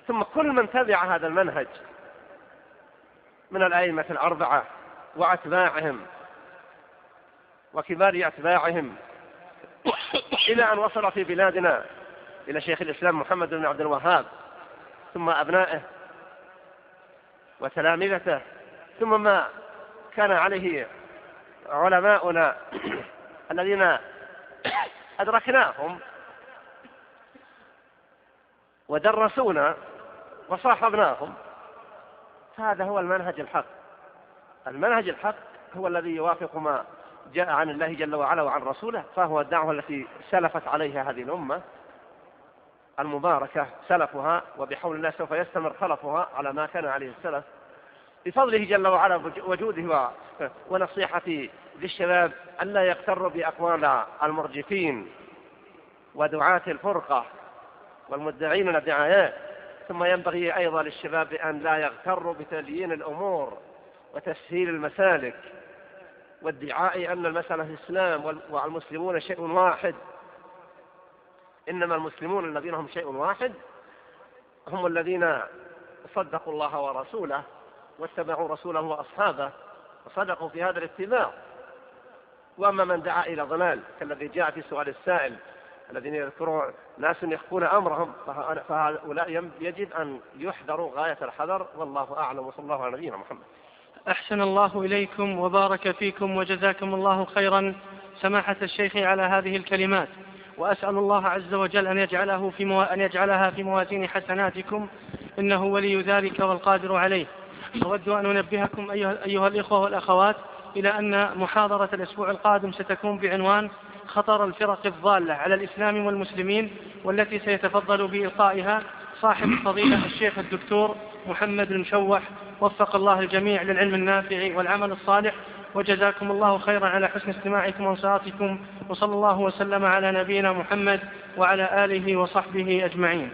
ثم كل من تبع هذا المنهج من الأئمة الأربعة وأتباعهم وكبار أتباعهم إلى أن وصل في بلادنا إلى شيخ الإسلام محمد بن عبد الوهاب ثم أبنائه وتلامذته ثم ما كان عليه علماؤنا الذين أدركناهم. ودرسونا وصاحبناهم. هذا هو المنهج الحق. المنهج الحق هو الذي يوافق ما جاء عن الله جل وعلا وعن رسوله فهو الدعوة التي سلفت عليها هذه الأمة المباركة سلفها وبحول الله سوف يستمر خلفها على ما كان عليه السلف. بفضله جل وعلا وجوده ونصيحتي للشباب ألا يغتروا بأقوال المرجفين ودعاة الفرقة والمدعين الدعايات ثم ينبغي أيضا للشباب أن لا يغتروا بتليين الأمور وتسهيل المسالك وادعاء أن المسألة الإسلام والمسلمون شيء واحد. إنما المسلمون الذين هم شيء واحد هم الذين صدقوا الله ورسوله واتبعوا رسوله وأصحابه وصدقوا في هذا الاتباع. وأما من دعا إلى ضلال كالذي جاء في سؤال السائل الذين يذكرون ناس يخفون أمرهم فهؤلاء يجب أن يحذروا غاية الحذر والله أعلم وصلى الله على نبينا محمد. أحسن الله إليكم وبارك فيكم وجزاكم الله خيرا سماحة الشيخ على هذه الكلمات. وأسأل الله عز وجل أن يجعله في مو... أن يجعلها في موازين حسناتكم إنه ولي ذلك والقادر عليه. أود أن أنبهكم أيها, الإخوة والأخوات إلى أن محاضرة الأسبوع القادم ستكون بعنوان خطر الفرق الضالة على الإسلام والمسلمين والتي سيتفضل بإلقائها صاحب الفضيلة الشيخ الدكتور محمد المشوح. وفق الله الجميع للعلم النافع والعمل الصالح. وجزاكم الله خيرا على حسن استماعكم وانصاتكم. وصلى الله وسلم على نبينا محمد وعلى آله وصحبه أجمعين.